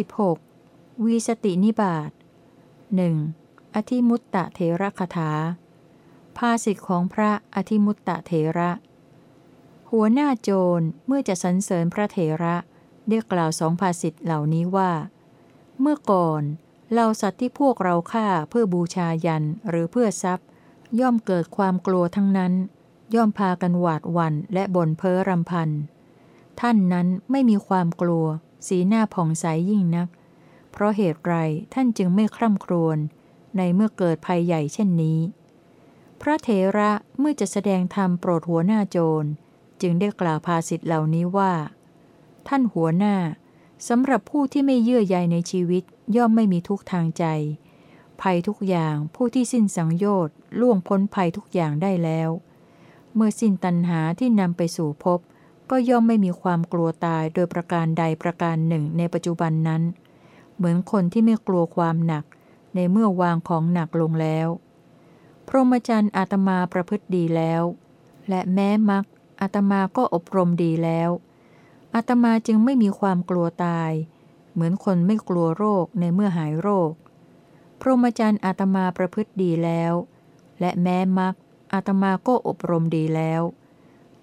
16. วีสตินิบาตหนึ่งอธิมุตตะเถระคาถา ภาสิทธิของพระอธิมุตตะเถระ หัวหน้าโจรเมื่อจะสรรเสริญพระเถระได้กล่าวสองภาสิทธิเหล่านี้ว่า เมื่อก่อนเราสัตว์ที่พวกเราฆ่าเพื่อบูชายันหรือเพื่อทรัพย์ ย่อมเกิดความกลัวทั้งนั้น ย่อมพากันหวาดวันและบ่นเพ้อรำพัน ท่านนั้นไม่มีความกลัว สีหน้าผ่องใสยยิ่งนัก เพราะเหตุไรท่านจึงไม่คร่ำครวญในเมื่อเกิดภัยใหญ่เช่นนี้ พระเถระเมื่อจะแสดงธรรมโปรดหัวหน้าโจร จึงได้กล่าวภาสิทธิเหล่านี้ว่า ท่านหัวหน้าสำหรับผู้ที่ไม่เยื่อใยในชีวิตย่อมไม่มีทุกทางใจ ภัยทุกอย่างผู้ที่สิ้นสังโยชน์ล่วงพ้นภัยทุกอย่างได้แล้ว เมื่อสิ้นตัณหาที่นำไปสู่ภพ ก็ย่อมไม่มีความกลัวตายโดยประการใดประการหนึ่งในปัจจุบันนั้น เหมือนคนที่ไม่กลัวความหนัก ในเมื่อวางของหนักลงแล้ว พรหมจรรย์อาตมาประพฤติดีแล้ว และแม้มักอาตมาก็อบรมดีแล้วอาตมาจึงไม่มีความกลัวตาย เหมือนคนไม่กลัวโรคในเมื่อหายโรค พรหมจรรย์อาตมาประพฤติดีแล้ว และแม้มักอาตมาก็อบรมดีแล้ว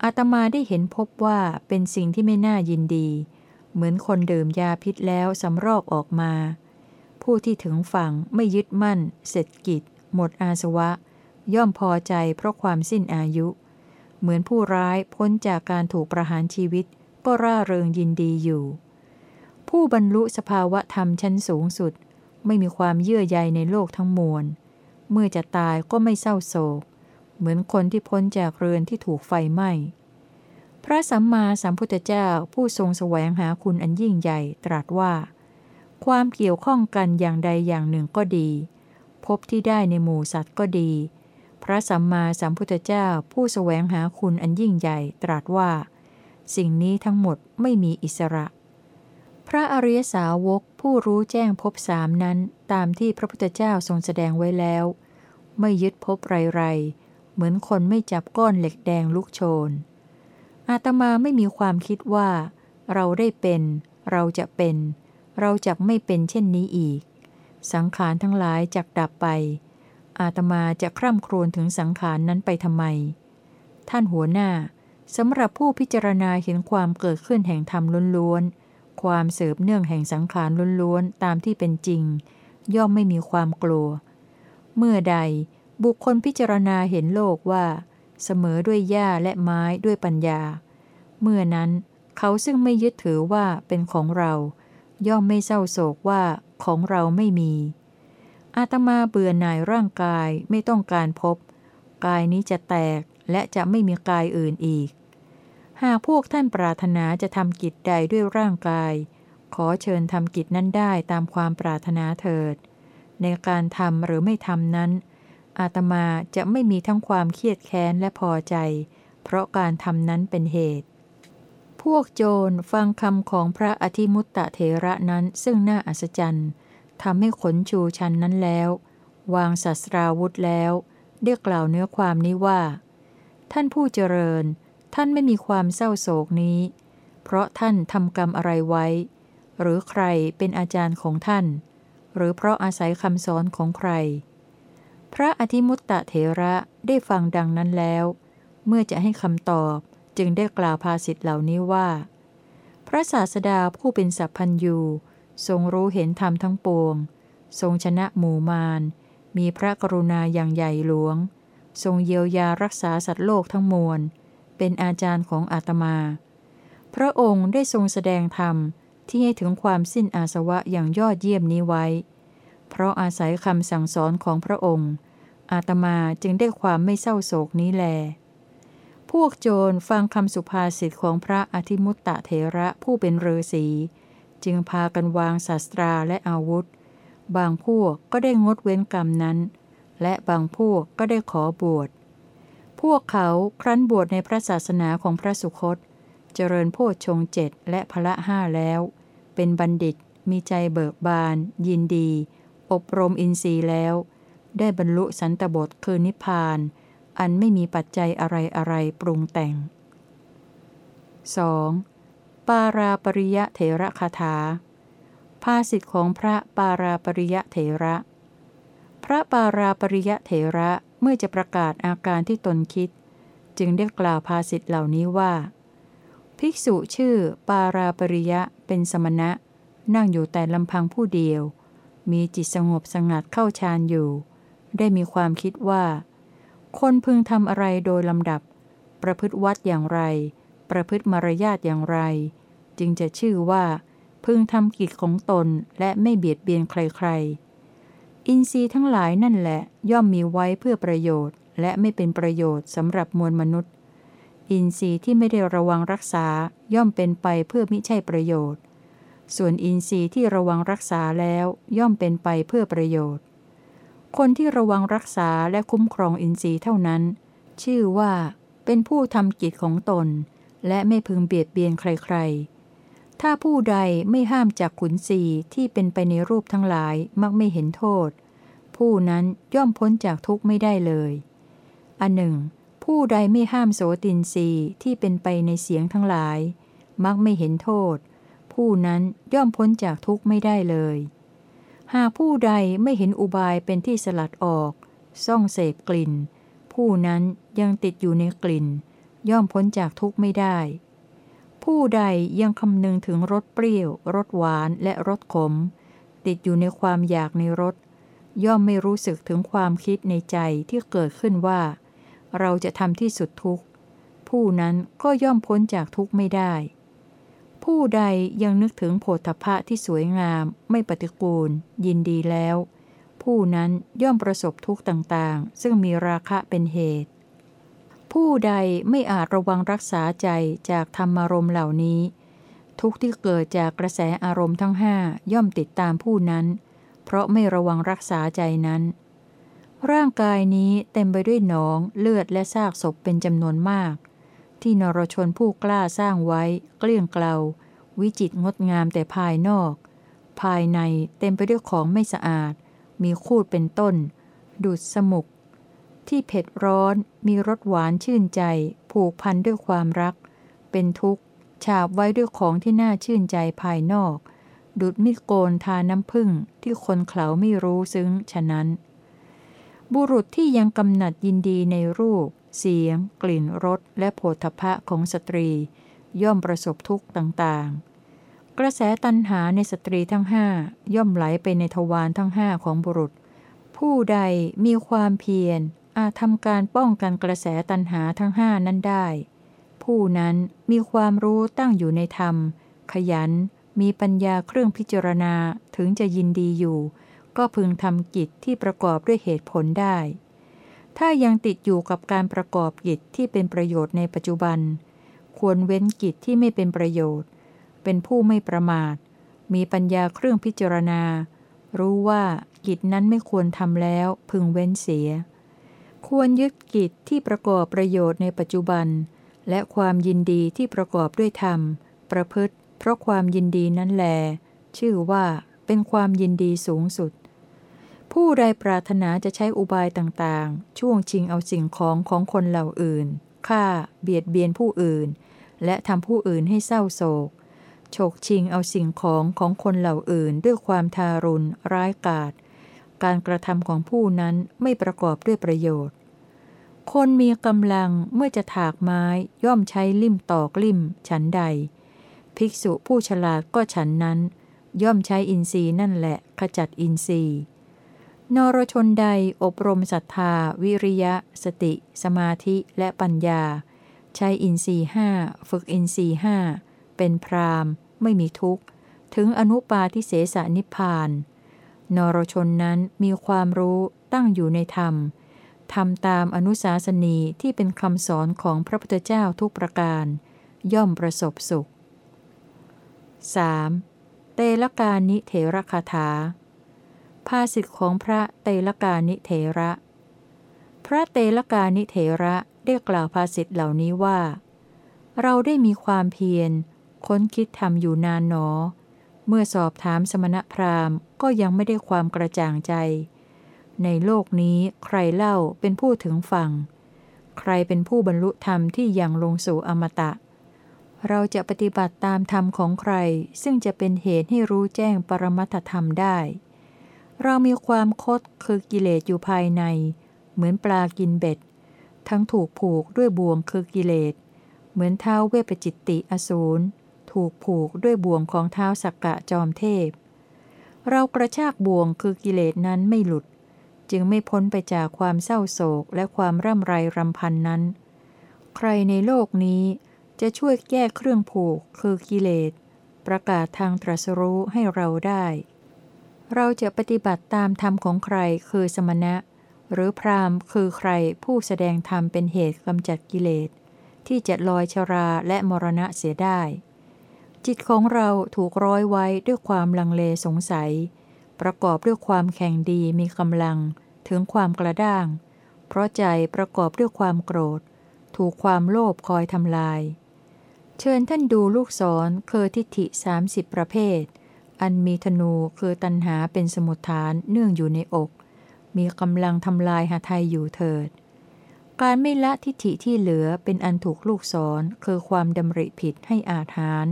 อาตมาได้เห็นพบว่าเป็นสิ่งที่ไม่น่ายินดี เหมือนคนดื่มยาพิษแล้วสำรอกออกมา ผู้ที่ถึงฝั่งไม่ยึดมั่น เสร็จกิจ หมดอาสวะ ย่อมพอใจเพราะความสิ้นอายุ เหมือนผู้ร้ายพ้นจากการถูกประหารชีวิต ก็ร่าเริงยินดีอยู่ ผู้บรรลุสภาวะธรรมชั้นสูงสุด ไม่มีความเยื่อใยในโลกทั้งมวล เมื่อจะตายก็ไม่เศร้าโศก เหมือนคนที่พ้นจากเรือนที่ถูกไฟไหม้ พระสัมมาสัมพุทธเจ้าผู้ทรงแสวงหาคุณอันยิ่งใหญ่ตรัสว่า ความเกี่ยวข้องกันอย่างใดอย่างหนึ่งก็ดี พบที่ได้ในหมู่สัตว์ก็ดี พระสัมมาสัมพุทธเจ้าผู้แสวงหาคุณอันยิ่งใหญ่ตรัสว่า สิ่งนี้ทั้งหมดไม่มีอิสระพระอริยสาวกผู้รู้แจ้งพบสามนั้น ตามที่พระพุทธเจ้าทรงแสดงไว้แล้ว ไม่ยึดพบไรๆ เหมือนคนไม่จับก้อนเหล็กแดงลุกโชน อาตมาไม่มีความคิดว่า เราได้เป็น เราจะเป็น เราจะไม่เป็นเช่นนี้อีก สังขารทั้งหลายจักดับไป อาตมาจะคร่ำครวญถึงสังขารนั้นไปทำไม ท่านหัวหน้าสำหรับผู้พิจารณาเห็นความเกิดขึ้นแห่งธรรมล้วนๆ ความเสบเนื่องแห่งสังขารล้วนๆ ตามที่เป็นจริง ย่อมไม่มีความกลัว เมื่อใด บุคคลพิจารณาเห็นโลกว่า เสมอด้วยหญ้าและไม้ด้วยปัญญา เมื่อนั้นเขาซึ่งไม่ยึดถือว่าเป็นของเรา ย่อมไม่เศร้าโศกว่าของเราไม่มี อาตมาเบื่อหน่ายร่างกายไม่ต้องการพบ กายนี้จะแตกและจะไม่มีกายอื่นอีก หากพวกท่านปรารถนาจะทำกิจใดด้วยร่างกาย ขอเชิญทำกิจนั้นได้ตามความปรารถนาเถิด ในการทำหรือไม่ทำนั้น อาตมาจะไม่มีทั้งความเครียดแค้นและพอใจ เพราะการทำนั้นเป็นเหตุ พวกโจรฟังคำของพระอธิมุตตะเถระนั้นซึ่งน่าอัศจรรย์ทำให้ขนชูชันนั้นแล้ว วางศัสราวุธแล้วเรียกกล่าวเนื้อความนี้ว่า ท่านผู้เจริญ ท่านไม่มีความเศร้าโศกนี้ เพราะท่านทำกรรมอะไรไว้ หรือใครเป็นอาจารย์ของท่าน หรือเพราะอาศัยคำสอนของใคร พระอธิมุตตะเถระได้ฟังดังนั้นแล้ว เมื่อจะให้คำตอบจึงได้กล่าวภาษิตเหล่านี้ว่า พระศาสดาผู้เป็นสัพพัญยูทรงรู้เห็นธรรมทั้งปวง ทรงชนะหมู่มาร มีพระกรุณาอย่างใหญ่หลวง ทรงเยียวยารักษาสัตว์โลกทั้งมวล เป็นอาจารย์ของอาตมา พระองค์ได้ทรงแสดงธรรมที่ให้ถึงความสิ้นอาสวะอย่างยอดเยี่ยมนี้ไว้ เพราะอาศัยคำสั่งสอนของพระองค์ อาตมาจึงได้ความไม่เศร้าโศกนี้แล พวกโจรฟังคำสุภาษิตของพระอธิมุตตะเถระผู้เป็นฤาษีจึงพากันวางศาสตราและอาวุธ บางพวกก็ได้งดเว้นกรรมนั้น และบางพวกก็ได้ขอบวช พวกเขาครั้นบวชในพระศาสนาของพระสุคต เจริญโพชฌงเจ็ดและพละห้าแล้ว เป็นบัณฑิตมีใจเบิกบาน ยินดี อบรมอินทรีย์แล้ว ได้บรรลุสันตบทคือนิพพาน อันไม่มีปัจจัยอะไรอะไรปรุงแต่ง 2. ปาราปริยะเถระคาถา ภาสิทธิของพระปาราปริยะเถระ พระปาราปริยะเถระเมื่อจะประกาศอาการที่ตนคิด จึงได้กล่าวภาสิทธิเหล่านี้ว่า ภิกษุชื่อปาราปริยะเป็นสมณะ นั่งอยู่แต่ลำพังผู้เดียว มีจิตสงบสงัดเข้าฌานอยู่ ได้มีความคิดว่า คนพึงทำอะไรโดยลำดับ ประพฤติวัดอย่างไร ประพฤติมารยาทอย่างไร จึงจะชื่อว่า พึงทำกิจของตนและไม่เบียดเบียนใครๆ อินทรีย์ทั้งหลายนั่นแหละ ย่อมมีไว้เพื่อประโยชน์ และไม่เป็นประโยชน์สำหรับมวลมนุษย์ อินทรีย์ที่ไม่ได้ระวังรักษาย่อมเป็นไปเพื่อมิใช่ประโยชน์ ส่วนอินทรีย์ที่ระวังรักษาแล้วย่อมเป็นไปเพื่อประโยชน์ คนที่ระวังรักษาและคุ้มครองอินทรีย์เท่านั้น ชื่อว่าเป็นผู้ทำกิจของตน และไม่พึงเบียดเบียนใครๆ ถ้าผู้ใดไม่ห้ามจากขุนศีที่เป็นไปในรูปทั้งหลายมักไม่เห็นโทษ ผู้นั้นย่อมพ้นจากทุกข์ไม่ได้เลย อันหนึ่ง ผู้ใดไม่ห้ามโสตินรีที่เป็นไปในเสียงทั้งหลาย มักไม่เห็นโทษ ผู้นั้นย่อมพ้นจากทุกข์ไม่ได้เลย หากผู้ใดไม่เห็นอุบายเป็นที่สลัดออก ซ่องเสพกลิ่น ผู้นั้นยังติดอยู่ในกลิ่น ย่อมพ้นจากทุกข์ไม่ได้ ผู้ใดยังคำนึงถึงรสเปรี้ยวรสหวานและรสขม ติดอยู่ในความอยากในรสย่อมไม่รู้สึกถึงความคิดในใจที่เกิดขึ้นว่า เราจะทำที่สุดทุกข์ ผู้นั้นก็ย่อมพ้นจากทุกข์ไม่ได้ ผู้ใดยังนึกถึงโพธพะที่สวยงาม ไม่ปฏิกูล ยินดีแล้ว ผู้นั้นย่อมประสบทุกข์ต่างๆ ซึ่งมีราคะเป็นเหตุ ผู้ใดไม่อาจระวังรักษาใจจากธรรมารมณ์เหล่านี้ ทุกที่เกิดจากกระแสอารมณ์ทั้งห้าย่อมติดตามผู้นั้น เพราะไม่ระวังรักษาใจนั้น ร่างกายนี้เต็มไปด้วยหนองเลือดและซากศพเป็นจำนวนมาก ที่นรชนผู้กล้าสร้างไว้ เกลี้ยงเกลาวิจิตงดงามแต่ภายนอก ภายในเต็มไปด้วยของไม่สะอาด มีคูดเป็นต้น ดูดสมุก ที่เผ็ดร้อนมีรสหวานชื่นใจ ผูกพันด้วยความรัก เป็นทุกข์ ฉาบไว้ด้วยของที่น่าชื่นใจภายนอก ดุดมิดโกนทาน้ำผึ้งที่คนเขาไม่รู้ซึ้งฉะนั้น บุรุษที่ยังกำหนัดยินดีในรูป เสียง กลิ่นรสและโผฏฐะของสตรี ย่อมประสบทุกข์ต่างๆ กระแสตัณหาในสตรีทั้งห้าย่อมไหลไปในทวารทั้งห้าของบุรุษ ผู้ใดมีความเพียร อาจทำการป้องกันกระแสตัณหาทั้งห้านั้นได้ ผู้นั้นมีความรู้ตั้งอยู่ในธรรม ขยัน มีปัญญาเครื่องพิจารณาถึงจะยินดีอยู่ ก็พึงทำกิจที่ประกอบด้วยเหตุผลได้ ถ้ายังติดอยู่กับการประกอบกิจที่เป็นประโยชน์ในปัจจุบัน ควรเว้นกิจที่ไม่เป็นประโยชน์ เป็นผู้ไม่ประมาท มีปัญญาเครื่องพิจารณา รู้ว่ากิจนั้นไม่ควรทำแล้วพึงเว้นเสีย ควรยึดกิจที่ประกอบประโยชน์ในปัจจุบัน และความยินดีที่ประกอบด้วยธรรม ประพฤติ เพราะความยินดีนั้นแล ชื่อว่าเป็นความยินดีสูงสุด ผู้ใดปรารถนาจะใช้อุบายต่างๆ ช่วงชิงเอาสิ่งของของคนเหล่าอื่นฆ่า เบียดเบียนผู้อื่น และทำผู้อื่นให้เศร้าโศกฉกชิงเอาสิ่งของของคนเหล่าอื่นด้วยความทารุณ ร้ายกาจ การกระทำของผู้นั้นไม่ประกอบด้วยประโยชน์ คนมีกำลังเมื่อจะถากไม้ย่อมใช้ลิ่มตอกลิ่ม ฉันใด ภิกษุผู้ฉลาดก็ฉันนั้น ย่อมใช้อินทรีย์นั่นแหละขจัดอินทรีย์ นรชนใดอบรมศรัทธา วิริยะ สติ สมาธิและปัญญา ใช้อินทรีห้าฝึกอินทรีห้าเป็นพรามไม่มีทุกข์ ถึงอนุปาทิเสสนิพพาน นรชนนั้นมีความรู้ตั้งอยู่ในธรรมทำตามอนุสาสนีที่เป็นคำสอนของพระพุทธเจ้าทุกประการ ย่อมประสบสุข 3. เตลกานิเถระคาถา ภาสิทธิของพระเตลกานิเถระ พระเตลกานิเถระได้กล่าวภาสิทธิเหล่านี้ว่า เราได้มีความเพียร ค้นคิดทำอยู่นานหนอ เมื่อสอบถามสมณพราหมณ์ก็ยังไม่ได้ความกระจ่างใจ ในโลกนี้ใครเล่าเป็นผู้ถึงฝั่ง ใครเป็นผู้บรรลุธรรมที่ยังลงสู่อมตะเราจะปฏิบัติตามธรรมของใคร ซึ่งจะเป็นเหตุให้รู้แจ้งปรมัตถธรรมได้ เรามีความคดคือกิเลสอยู่ภายใน เหมือนปลากินเบ็ด ทั้งถูกผูกด้วยบ่วงคือกิเลส เหมือนเท้าเวปจิตติอสูรถูกผูกด้วยบ่วงของเท้าสักกะจอมเทพ เรากระชากบ่วงคือกิเลสนั้นไม่หลุด จึงไม่พ้นไปจากความเศร้าโศกและความร่ำไรรำพันนั้น ใครในโลกนี้จะช่วยแก้เครื่องผูกคือกิเลส ประกาศทางตรัสรู้ให้เราได้ เราจะปฏิบัติตามธรรมของใครคือสมณะ หรือพรามคือใครผู้แสดงธรรมเป็นเหตุกำจัดกิเลส ที่จะลอยชราและมรณะเสียได้ จิตของเราถูกร้อยไว้ด้วยความลังเลสงสัย ประกอบด้วยความแข็งดีมีกำลัง ถึงความกระด้าง เพราะใจประกอบด้วยความโกรธ ถูกความโลภคอยทำลาย เชิญท่านดูลูกศรคือทิฏฐิ 30 ประเภท อันมีธนูคือตันหาเป็นสมุทฐานเนื่องอยู่ในอก มีกำลังทำลายหาไทยอยู่เถิด การไม่ละทิฏฐิที่เหลือเป็นอันถูกลูกศรคือความดำริผิดให้อาถาน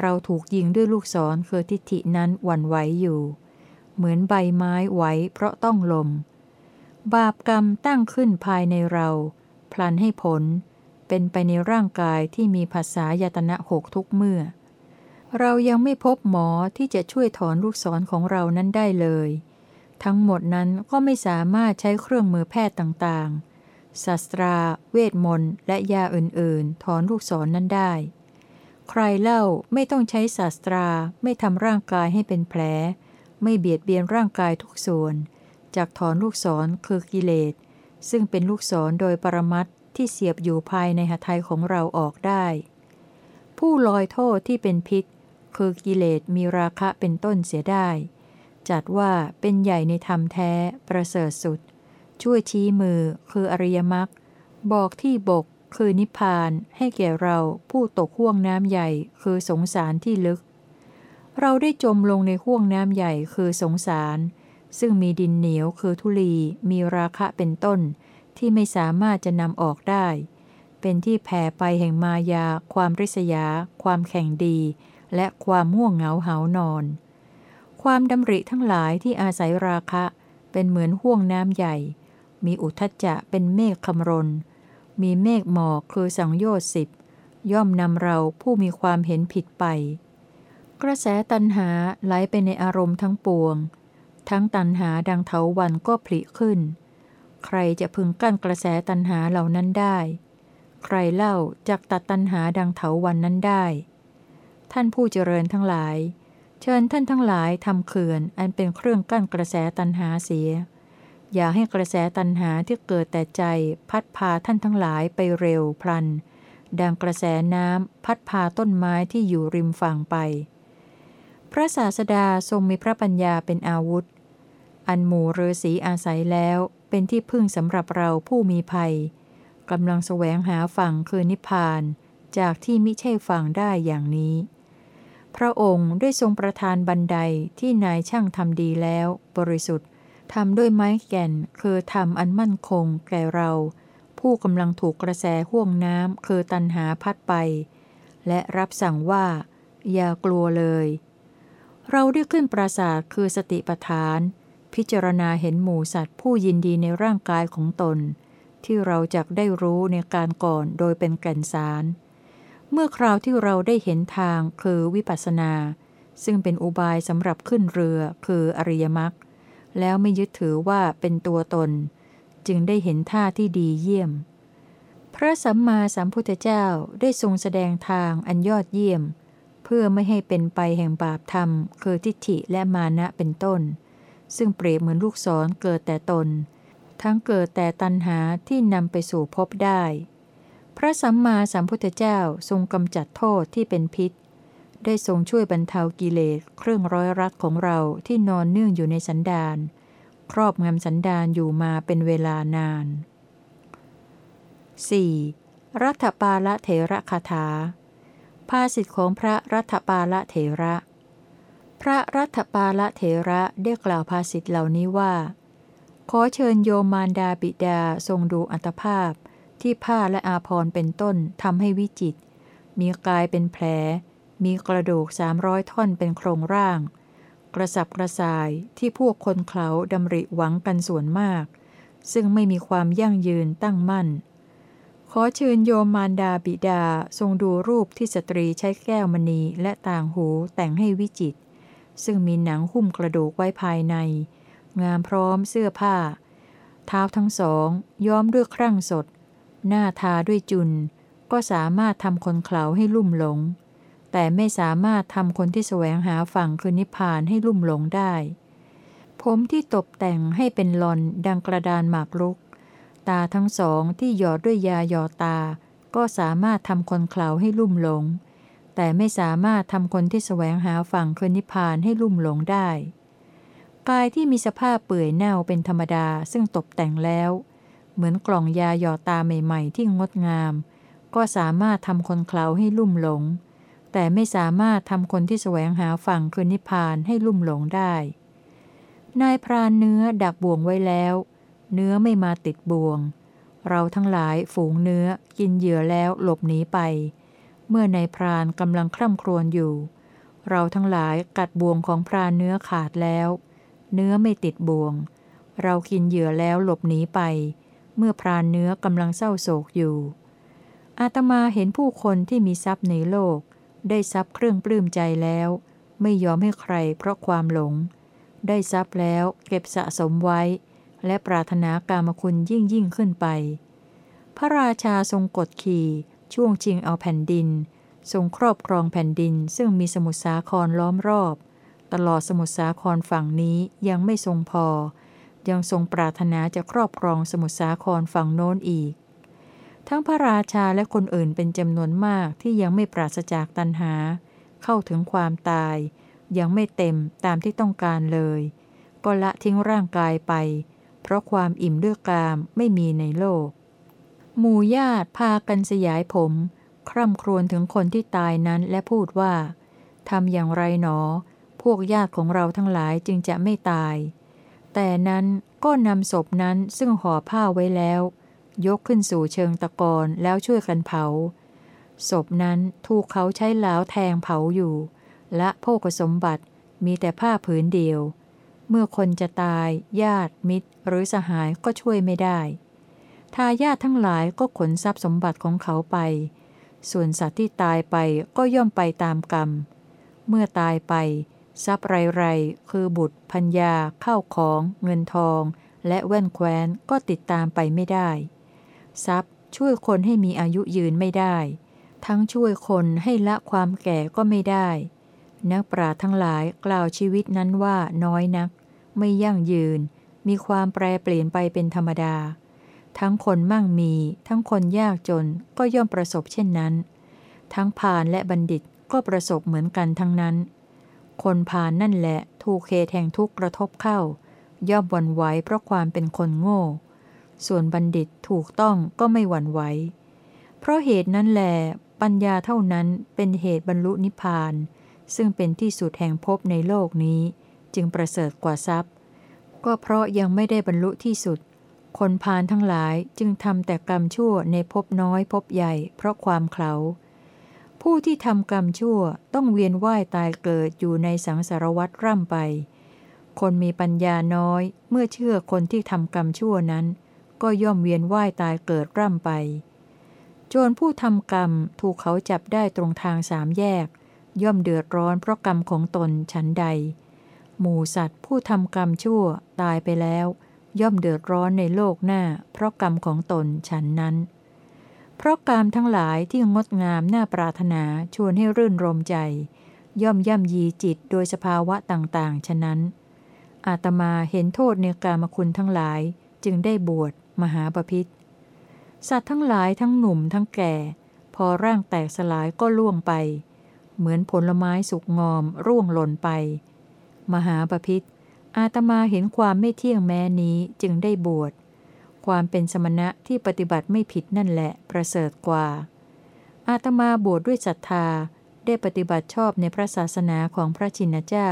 เราถูกยิงด้วยลูกศรคือทิฏฐินั้นหวั่นไหวอยู่ เหมือนใบไม้ไหวเพราะต้องลม บาปกรรมตั้งขึ้นภายในเรา พลันให้ผล เป็นไปในร่างกายที่มีภาษายตนะหกทุกเมื่อ เรายังไม่พบหมอที่จะช่วยถอนลูกศรของเรานั้นได้เลย ทั้งหมดนั้นก็ไม่สามารถใช้เครื่องมือแพทย์ต่างๆ ศาสตรา เวทมนต์ และยาอื่นๆ ถอนลูกศรนนั้นได้ ใครเล่าไม่ต้องใช้ศาสตรา ไม่ทำร่างกายให้เป็นแผล ไม่เบียดเบียนร่างกายทุกส่วน จากถอนลูกศรคือกิเลส ซึ่งเป็นลูกศรโดยปรมัตที่เสียบอยู่ภายในหทัยของเราออกได้ ผู้ลอยโทษที่เป็นพิษ คือกิเลสมีราคะเป็นต้นเสียได้ จัดว่าเป็นใหญ่ในธรรมแท้ประเสริฐสุด ช่วยชี้มือคืออริยมรรคบอกที่บกคือนิพพานให้แก่เราผู้ตกห่วงน้ำใหญ่คือสงสารที่ลึก เราได้จมลงในห่วงน้ำใหญ่คือสงสาร ซึ่งมีดินเหนียวคือทุลีมีราคะเป็นต้น ที่ไม่สามารถจะนำออกได้ เป็นที่แผ่ไปแห่งมายา ความริษยา ความแข่งดี และความม่วงเหงาเหานอน ความดำริทั้งหลายที่อาศัยราคะ เป็นเหมือนห่วงน้ำใหญ่ มีอุทจจะเป็นเมฆคำรน มีเมฆหมอกคือสังโยชน์สิบย่อมนำเราผู้มีความเห็นผิดไป กระแสตันหาไหลไปในอารมณ์ทั้งปวง ทั้งตันหาดังเถาวันก็ผลิขึ้น ใครจะพึงกั้นกระแสตันหาเหล่านั้นได้ ใครเล่าจากตัดตันหาดังเถาวันนั้นได้ ท่านผู้เจริญทั้งหลาย เชิญท่านทั้งหลายทำเขื่อนอันเป็นเครื่องกั้นกระแสตันหาเสีย อย่าให้กระแสตันหาที่เกิดแต่ใจพัดพาท่านทั้งหลายไปเร็วพลัน ดังกระแสน้ำพัดพาต้นไม้ที่อยู่ริมฝั่งไป พระศาสดาทรงมีพระปัญญาเป็นอาวุธ อันหมู่ฤาษีอาศัยแล้วเป็นที่พึ่งสำหรับเราผู้มีภัยกำลังแสวงหาฝั่งคือนิพพาน จากที่มิใช่ฝั่งได้อย่างนี้ พระองค์ได้ทรงประทานบันไดที่นายช่างทำดีแล้ว บริสุทธิ์ทำด้วยไม้แก่นคือทำอันมั่นคงแก่เรา ผู้กำลังถูกกระแสห่วงน้ำคือตันหาพัดไป และรับสั่งว่า อย่ากลัวเลย เราได้ขึ้นปราสาทคือสติปทาน พิจารณาเห็นหมูสัตว์ผู้ยินดีในร่างกายของตน ที่เราจะได้รู้ในการก่อนโดยเป็นแก่นสาร เมื่อคราวที่เราได้เห็นทางคือวิปัสนา ซึ่งเป็นอุบายสำหรับขึ้นเรือคืออริยมรรคแล้วไม่ยึดถือว่าเป็นตัวตน จึงได้เห็นท่าที่ดีเยี่ยม พระสัมมาสัมพุทธเจ้าได้ทรงแสดงทางอันยอดเยี่ยม เพื่อไม่ให้เป็นไปแห่งบาปธรรม คือทิฏฐิและมานะเป็นต้น ซึ่งเปรียบเหมือนลูกศรเกิดแต่ตน ทั้งเกิดแต่ตัณหาที่นำไปสู่พบได้ พระสัมมาสัมพุทธเจ้าทรงกำจัดโทษที่เป็นพิษ ได้ทรงช่วยบรรเทากิเลสเครื่องร้อยรัดของเราที่นอนเนื่องอยู่ในสันดานครอบงำสันดานอยู่มาเป็นเวลานาน 4. รัฐปาละเถระคาถา ภาสิทธิของพระรัฐปาละเถระ พระรัฐปาละเถระได้กล่าวภาษิตเหล่านี้ว่า ขอเชิญโยมมารดาบิดาทรงดูอัตภาพ ที่ผ้าและอาภรณ์เป็นต้นทำให้วิจิต มีกายเป็นแผล มีกระดูกสามร้อยท่อนเป็นโครงร่าง กระสับกระส่ายที่พวกคนเขาดำริหวังกันส่วนมาก ซึ่งไม่มีความยั่งยืนตั้งมั่น ขอเชิญโยมมารดาบิดาทรงดูรูปที่สตรีใช้แก้วมณีและต่างหูแต่งให้วิจิต ซึ่งมีหนังหุ้มกระดูกไว้ภายใน งามพร้อมเสื้อผ้า เท้าทั้งสองย้อมด้วยครั่งสด หน้าทาด้วยจุน ก็สามารถทำคนเขาให้ลุ่มหลง แต่ไม่สามารถทำคนที่แสวงหาฝั่งคือนิพพานให้ลุ่มหลงได้ ผมที่ตกแต่งให้เป็นลอนดังกระดานหมากรุก ตาทั้งสองที่หยอดด้วยยาหยอดตา ก็สามารถทำคนเขาให้ลุ่มหลง แต่ไม่สามารถทำคนที่แสวงหาฝั่งคือนิพพานให้ลุ่มหลงได้กายที่มีสภาพเปื่อยเน่าเป็นธรรมดาซึ่งตกแต่งแล้ว เหมือนกล่องยาหยอดตาใหม่ ๆ ที่งดงาม ก็สามารถทำคนเคลาให้ลุ่มหลง แต่ไม่สามารถทำคนที่แสวงหาฝั่งคือนิพพานให้ลุ่มหลงได้ นายพรานเนื้อดักบ่วงไว้แล้ว เนื้อไม่มาติดบ่วง เราทั้งหลายฝูงเนื้อกินเหยื่อแล้วหลบหนีไป เมื่อในพรานกำลังคร่ำครวญอยู่ เราทั้งหลายกัดบ่วงของพรานเนื้อขาดแล้ว เนื้อไม่ติดบ่วง เรากินเหยื่อแล้วหลบหนีไป เมื่อพรานเนื้อกำลังเศร้าโศกอยู่ อาตมาเห็นผู้คนที่มีทรัพย์ในโลก ได้ทรัพย์เครื่องปลื้มใจแล้ว ไม่ยอมให้ใครเพราะความหลง ได้ทรัพย์แล้วเก็บสะสมไว้ และปรารถนากามคุณยิ่งยิ่งขึ้นไป พระราชาทรงกดขี่ ช่วงชิงเอาแผ่นดิน ทรงครอบครองแผ่นดินซึ่งมีสมุทรสาครล้อมรอบ ตลอดสมุทรสาครฝั่งนี้ยังไม่ทรงพอ ยังทรงปรารถนาจะครอบครองสมุทรสาครฝั่งโน้นอีก ทั้งพระราชาและคนอื่นเป็นจำนวนมากที่ยังไม่ปราศจากตัณหา เข้าถึงความตาย ยังไม่เต็มตามที่ต้องการเลย ก็ละทิ้งร่างกายไป เพราะความอิ่มด้วยกามไม่มีในโลก หมู่ญาติพากันสยายผม คร่ำครวญถึงคนที่ตายนั้นและพูดว่าทำอย่างไรหนอ พวกญาติของเราทั้งหลายจึงจะไม่ตาย แต่นั้นก็นำศพนั้นซึ่งห่อผ้าไว้แล้ว ยกขึ้นสู่เชิงตะกอนแล้วช่วยกันเผา ศพนั้นถูกเขาใช้หลาวแทงเผาอยู่ และโภกสมบัติมีแต่ผ้าผืนเดียว เมื่อคนจะตาย ญาติมิตร หรือสหายก็ช่วยไม่ได้ ทายาททั้งหลายก็ขนทรัพย์สมบัติของเขาไป ส่วนสัตว์ที่ตายไปก็ย่อมไปตามกรรม เมื่อตายไป ทรัพย์ไรๆคือบุตรพัญญาข้าวของ เงินทอง และแว่นแคว้นก็ติดตามไปไม่ได้ ทรัพย์ช่วยคนให้มีอายุยืนไม่ได้ ทั้งช่วยคนให้ละความแก่ก็ไม่ได้ นักปราทั้งหลายกล่าวชีวิตนั้นว่าน้อยนัก ไม่ยั่งยืน มีความแปรเปลี่ยนไปเป็นธรรมดา ทั้งคนมั่งมี ทั้งคนยากจนก็ย่อมประสบเช่นนั้น ทั้งพานและบัณฑิตก็ประสบเหมือนกันทั้งนั้น คนพานนั่นแหละถูกเคแทงทุกกระทบเข้า ย่อมวันไหวเพราะความเป็นคนโง่ ส่วนบัณฑิตถูกต้องก็ไม่หวั่นไหว เพราะเหตุนั้นแหลปัญญาเท่านั้นเป็นเหตุบรรลุนิพพาน ซึ่งเป็นที่สุดแห่งภพในโลกนี้ จึงประเสริฐกว่าทรัพย์ ก็เพราะยังไม่ได้บรรลุที่สุด คนพาลทั้งหลายจึงทำแต่กรรมชั่วในภพน้อยภพใหญ่ เพราะความเขา ผู้ที่ทำกรรมชั่วต้องเวียนว่ายตายเกิดอยู่ในสังสารวัฏร่ำไป คนมีปัญญาน้อย เมื่อเชื่อคนที่ทำกรรมชั่วนั้น ก็ย่อมเวียนว่ายตายเกิดร่ำไป โจรผู้ทำกรรมถูกเขาจับได้ตรงทางสามแยก ย่อมเดือดร้อนเพราะกรรมของตนฉันใด หมูสัตว์ผู้ทำกรรมชั่วตายไปแล้ว ย่อมเดือดร้อนในโลกหน้า เพราะกรรมของตนฉันนั้น เพราะกรรมทั้งหลายที่งดงามน่าปรารถนาชวนให้รื่นรมใจ ย่อมย่ำยีจิตโดยสภาวะต่างๆ ฉะนั้น อาตมาเห็นโทษในกามคุณทั้งหลาย จึงได้บวชมหาปพิธสัตว์ทั้งหลายทั้งหนุ่มทั้งแก่ พอร่างแตกสลายก็ล่วงไป เหมือนผลไม้สุกงอมร่วงหล่นไป มหาปพิธอาตมาเห็นความไม่เที่ยงแม้นี้จึงได้บวช ความเป็นสมณะที่ปฏิบัติไม่ผิดนั่นแหละ ประเสริฐกว่า อาตมาบวชดด้วยศรัทธาได้ปฏิบัติชอบในพระศาสนาของพระชินเจ้า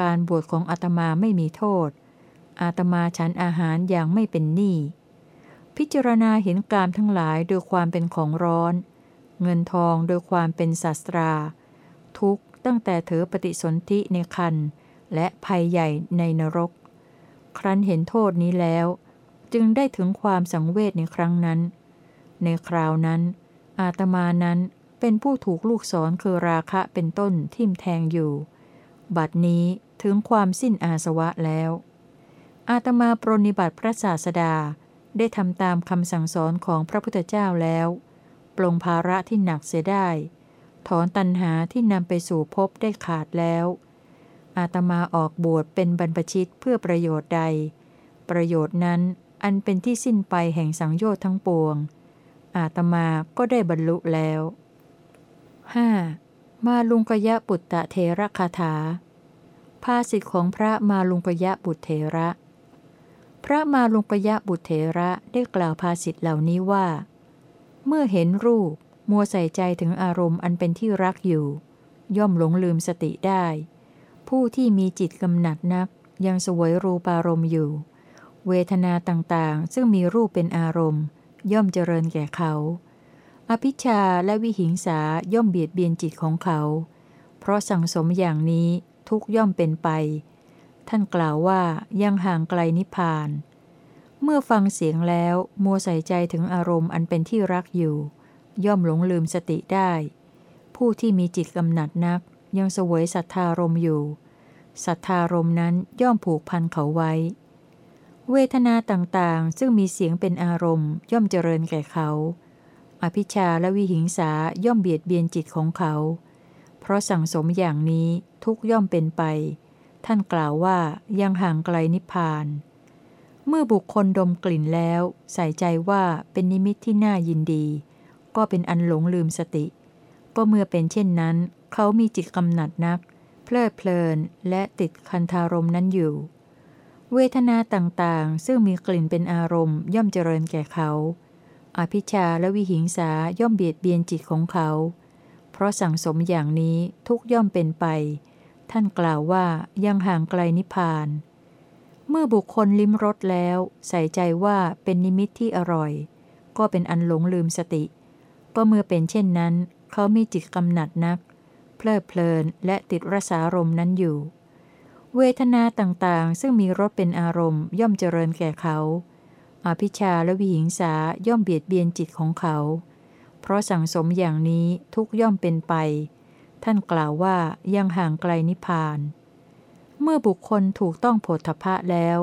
การบวชของอาตมาไม่มีโทษ อาตมาฉันอาหารอย่างไม่เป็นหนี้พิจารณาเห็นกามทั้งหลายโดยความเป็นของร้อน เงินทองโดยความเป็นศาสตรา ทุกข์ตั้งแต่เธอปฏิสนธิในคันและภัยใหญ่ในนรก ครั้นเห็นโทษนี้แล้ว จึงได้ถึงความสังเวชในครั้งนั้น ในคราวนั้น อาตมานั้นเป็นผู้ถูกลูกศรคือราคะเป็นต้นทิ่มแทงอยู่ บัดนี้ถึงความสิ้นอาสวะแล้ว อาตมาปรนิบัติพระศาสดาได้ทำตามคำสั่งสอนของพระพุทธเจ้าแล้ว ปลงภาระที่หนักเสียได้ ถอนตัณหาที่นำไปสู่ภพได้ขาดแล้ว อาตมาออกบวชเป็นบรรพชิตเพื่อประโยชน์ใด ประโยชน์นั้น อันเป็นที่สิ้นไปแห่งสังโยชน์ทั้งปวง อาตมาก็ได้บรรลุแล้ว 5. มาลุงกยะปุตตะเทระคาถา ภาสิทธิของพระมาลุงกยะบุตรเทระ พระมาลุงกยะบุตรเทระได้กล่าวภาสิทธิเหล่านี้ว่า เมื่อเห็นรูปมัวใส่ใจถึงอารมณ์อันเป็นที่รักอยู่ ย่อมหลงลืมสติได้ ผู้ที่มีจิตกำหนัดนักยังสวยรูปารมณ์อยู่ เวทนาต่างๆ ซึ่งมีรูปเป็นอารมณ์ ย่อมเจริญแก่เขา อภิชาและวิหิงสาย่อมเบียดเบียนจิตของเขา เพราะสังสมอย่างนี้ทุกย่อมเป็นไป ท่านกล่าวว่ายังห่างไกลนิพพาน เมื่อฟังเสียงแล้วมัวใส่ใจถึงอารมณ์อันเป็นที่รักอยู่ ย่อมหลงลืมสติได้ ผู้ที่มีจิตกำหนัดนัก ยังสวยศรัทธารมอยู่ศรัทธารมนั้นย่อมผูกพันเขาไว้ เวทนาต่างๆ ซึ่งมีเสียงเป็นอารมณ์ ย่อมเจริญแก่เขา อภิชาและวิหิงสาย่อมเบียดเบียนจิตของเขา เพราะสั่งสมอย่างนี้ทุกย่อมเป็นไป ท่านกล่าวว่ายังห่างไกลนิพพาน เมื่อบุคคลดมกลิ่นแล้ว ใส่ใจว่าเป็นนิมิตที่น่ายินดี ก็เป็นอันหลงลืมสติ ก็เมื่อเป็นเช่นนั้น เขามีจิตกำหนัดนัก เพลิดเพลินและติดคันธารมนั้นอยู่ เวทนาต่างๆ ซึ่งมีกลิ่นเป็นอารมณ์ย่อมเจริญแก่เขา อภิชาและวิหิงสาย่อมเบียดเบียนจิตของเขา เพราะสั่งสมอย่างนี้ทุกย่อมเป็นไป ท่านกล่าวว่ายังห่างไกลนิพพาน เมื่อบุคคลลิ้มรสแล้ว ใส่ใจว่าเป็นนิมิตที่อร่อย ก็เป็นอันหลงลืมสติ ก็เมื่อเป็นเช่นนั้น เขามีจิตกำหนัดนัก เพลิดเพลินและติดรสารมนั้นอยู่ เวทนาต่างๆ ซึ่งมีรสเป็นอารมณ์ ย่อมเจริญแก่เขา อภิชาและวิหิงสาย่อมเบียดเบียนจิตของเขา เพราะสั่งสมอย่างนี้ทุกย่อมเป็นไป ท่านกล่าวว่ายังห่างไกลนิพพาน เมื่อบุคคลถูกต้องโผฏฐะแล้ว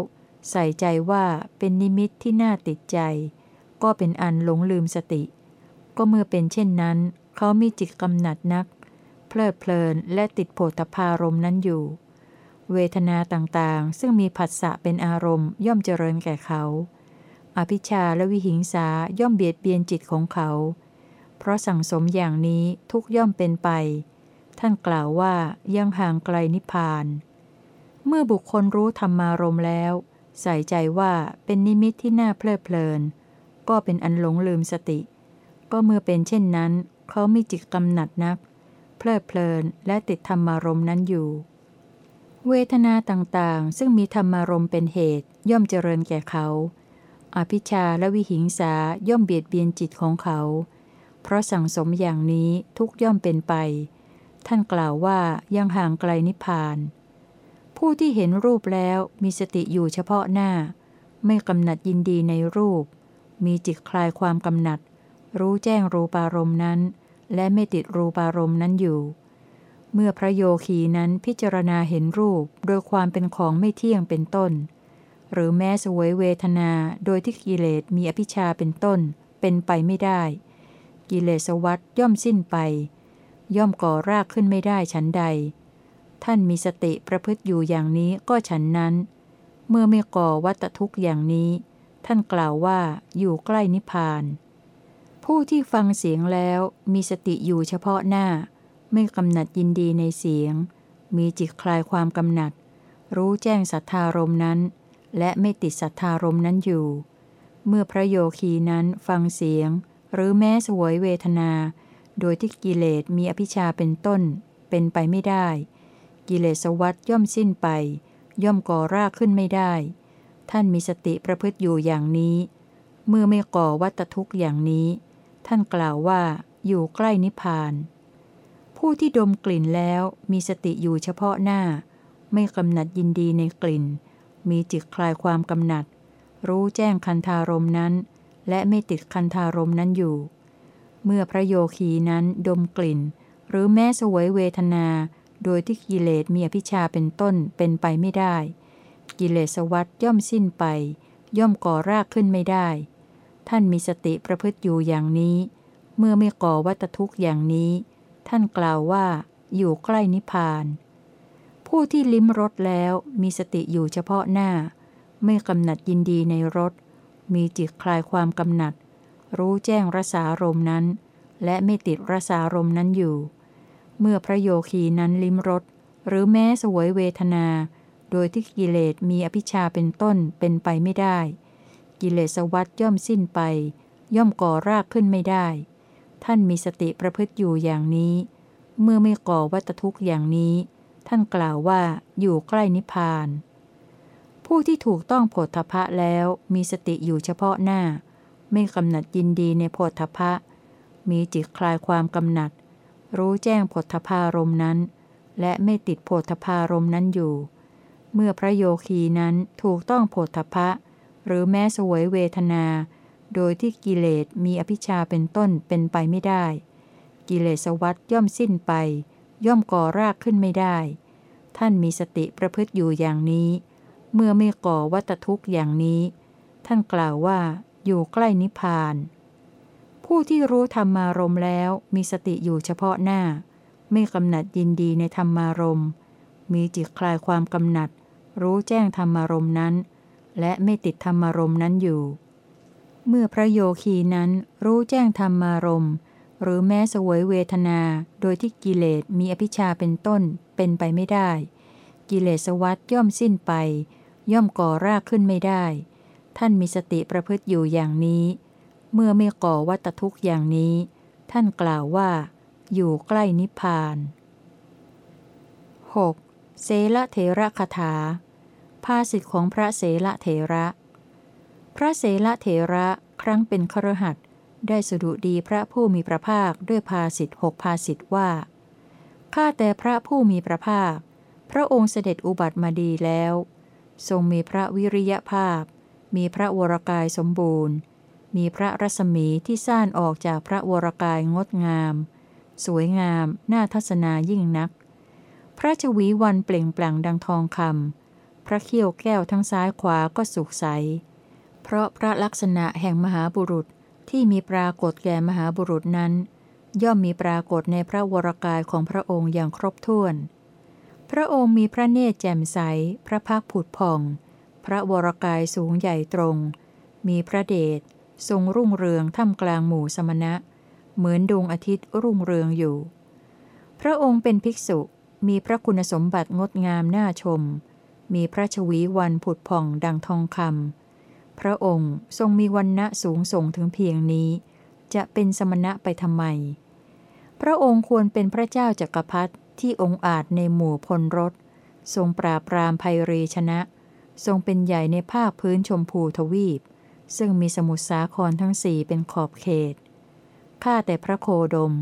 ใส่ใจว่าเป็นนิมิตที่น่าติดใจ ก็เป็นอันหลงลืมสติ ก็เมื่อเป็นเช่นนั้น เขามีจิตกำหนัดนัก เพลิดเพลินและติดโผฏฐารมนั้นอยู่ เวทนาต่างๆ ซึ่งมีผัสสะเป็นอารมณ์ ย่อมเจริญแก่เขา อภิชาและวิหิงสาย่อมเบียดเบียนจิตของเขา เพราะสั่งสมอย่างนี้ทุกย่อมเป็นไป ท่านกล่าวว่ายังห่างไกลนิพพาน เมื่อบุคคลรู้ธรรมารมแล้ว ใส่ใจว่าเป็นนิมิตที่น่าเพลิดเพลิน ก็เป็นอันหลงลืมสติ ก็เมื่อเป็นเช่นนั้น เขามีจิตกำหนัดนัก เพลิดเพลินและติดธรรมารมนั้นอยู่ เวทนาต่างๆ ซึ่งมีธรรมารมเป็นเหตุ ย่อมเจริญแก่เขา อภิชาและวิหิงสาย่อมเบียดเบียนจิตของเขา เพราะสั่งสมอย่างนี้ทุกย่อมเป็นไป ท่านกล่าวว่ายังห่างไกลนิพพาน ผู้ที่เห็นรูปแล้วมีสติอยู่เฉพาะหน้า ไม่กำหนัดยินดีในรูป มีจิตคลายความกำหนัด รู้แจ้งรูปารมณ์นั้น และไม่ติดรูปารมณ์นั้นอยู่ เมื่อพระโยคีนั้นพิจารณาเห็นรูปโดยความเป็นของไม่เที่ยงเป็นต้น หรือแม้สวยเวทนาโดยที่กิเลสมีอภิชาเป็นต้น เป็นไปไม่ได้ กิเลสวัฏย่อมสิ้นไป ย่อมก่อรากขึ้นไม่ได้ฉันใด ท่านมีสติประพฤติอยู่อย่างนี้ก็ฉันนั้น เมื่อไม่ก่อวัตทุกข์อย่างนี้ ท่านกล่าวว่าอยู่ใกล้นิพพาน ผู้ที่ฟังเสียงแล้วมีสติอยู่เฉพาะหน้า ไม่กำหนัดยินดีในเสียง มีจิตคลายความกำหนัด รู้แจ้งสัทธารมนั้น และไม่ติดศรัทธารมนั้นอยู่ เมื่อพระโยคีนั้นฟังเสียง หรือแม้สวยเวทนา โดยที่กิเลสมีอภิชาเป็นต้น เป็นไปไม่ได้ กิเลสวัฏย่อมสิ้นไป ย่อมก่อรากขึ้นไม่ได้ ท่านมีสติประพฤติอยู่อย่างนี้ เมื่อไม่ก่อวัตทุกข์อย่างนี้ ท่านกล่าวว่าอยู่ใกล้นิพพาน ผู้ที่ดมกลิ่นแล้วมีสติอยู่เฉพาะหน้า ไม่กำหนัดยินดีในกลิ่น มีจิตคลายความกำหนัด รู้แจ้งคันธารมนั้น และไม่ติดคันธารมนั้นอยู่ เมื่อพระโยคีนั้นดมกลิ่น หรือแม้สวยเวทนา โดยที่กิเลสมีอภิชาเป็นต้นเป็นไปไม่ได้ กิเลสวัฏย่อมสิ้นไป ย่อมก่อรากขึ้นไม่ได้ ท่านมีสติประพฤติอยู่อย่างนี้ เมื่อไม่ก่อวัตทุกข์อย่างนี้ ท่านกล่าวว่าอยู่ใกล้นิพพาน ผู้ที่ลิ้มรสแล้วมีสติอยู่เฉพาะหน้า ไม่กำหนัดยินดีในรส มีจิตคลายความกำหนัด รู้แจ้งรสารมนั้น และไม่ติดรสารมนั้นอยู่ เมื่อพระโยคีนั้นลิ้มรสหรือแม้สวยเวทนา โดยที่กิเลสมีอภิชาเป็นต้นเป็นไปไม่ได้ กิเลสวัฏย่อมสิ้นไป ย่อมก่อรากขึ้นไม่ได้ ท่านมีสติประพฤติอยู่อย่างนี้ เมื่อไม่ก่อวัตทุกข์อย่างนี้ ท่านกล่าวว่าอยู่ใกล้นิพพาน ผู้ที่ถูกต้องโผฏฐพะแล้วมีสติอยู่เฉพาะหน้า ไม่กำหนัดยินดีในโผฏฐพะ มีจิตคลายความกำหนัด รู้แจ้งโผฏฐพารมนั้น และไม่ติดโผฏฐพารมนั้นอยู่ เมื่อพระโยคีนั้นถูกต้องโผฏฐพะ หรือแม้สวยเวทนา โดยที่กิเลสมีอภิชาเป็นต้นเป็นไปไม่ได้ กิเลสวัฏย่อมสิ้นไป ย่อมก่อรากขึ้นไม่ได้ ท่านมีสติประพฤติอยู่อย่างนี้ เมื่อไม่ก่อวัตทุกข์อย่างนี้ ท่านกล่าวว่าอยู่ใกล้นิพพาน ผู้ที่รู้ธรรมารมแล้วมีสติอยู่เฉพาะหน้า ไม่กำหนัดยินดีในธรรมารมมีจิตคลายความกำหนัด รู้แจ้งธรรมารมนั้น และไม่ติดธรรมารมนั้นอยู่ เมื่อพระโยคีนั้นรู้แจ้งธรรมารมณ์ หรือแม้สวยเวทนา โดยที่กิเลสมีอภิชาเป็นต้นเป็นไปไม่ได้ กิเลสวัฏย่อมสิ้นไป ย่อมก่อรากขึ้นไม่ได้ ท่านมีสติประพฤติอยู่อย่างนี้ เมื่อไม่ก่อวัตทุกข์อย่างนี้ ท่านกล่าวว่า อยู่ใกล้นิพพาน 6. เสละเถระคาถาภาสิทธิของพระเสละเถระ พระเสละเถระครั้งเป็นครหัสได้สดุดีพระผู้มีพระภาคด้วยภาสิทธหกภาสิทธว่า ข้าแต่พระผู้มีพระภาค พระองค์เสด็จอุบัติมาดีแล้ว ทรงมีพระวิริยภาพ มีพระวรกายสมบูรณ์ มีพระรัศมีที่ซ่านออกจากพระวรกายงดงาม สวยงาม น่าทัศนายิ่งนัก พระชวีวันเปล่งปลั่งดังทองคำพระเขี้ยวแก้วทั้งซ้ายขวาก็สุกใส เพราะพระลักษณะแห่งมหาบุรุษที่มีปรากฏแก่มหาบุรุษนั้น ย่อมมีปรากฏในพระวรกายของพระองค์อย่างครบถ้วน พระองค์มีพระเนตรแจ่มใส พระพักผุดผ่อง พระวรกายสูงใหญ่ตรง มีพระเดชทรงรุ่งเรืองท่ามกลางหมู่สมณะ เหมือนดวงอาทิตย์รุ่งเรืองอยู่ พระองค์เป็นภิกษุมีพระคุณสมบัติงดงามน่าชม มีพระชวีวันผุดผ่องดังทองคำ พระองค์ทรงมีวันณะสูงส่งถึงเพียงนี้ จะเป็นสมณะไปทำไม พระองค์ควรเป็นพระเจ้าจักรพรรดิที่องค์อาจในหมู่พลรถ ทรงปราบปรามภัยรีชนะ ทรงเป็นใหญ่ในภาคพื้นชมพูทวีป ซึ่งมีสมุทรสาครทั้งสี่เป็นขอบเขต ข้าแต่พระโคดม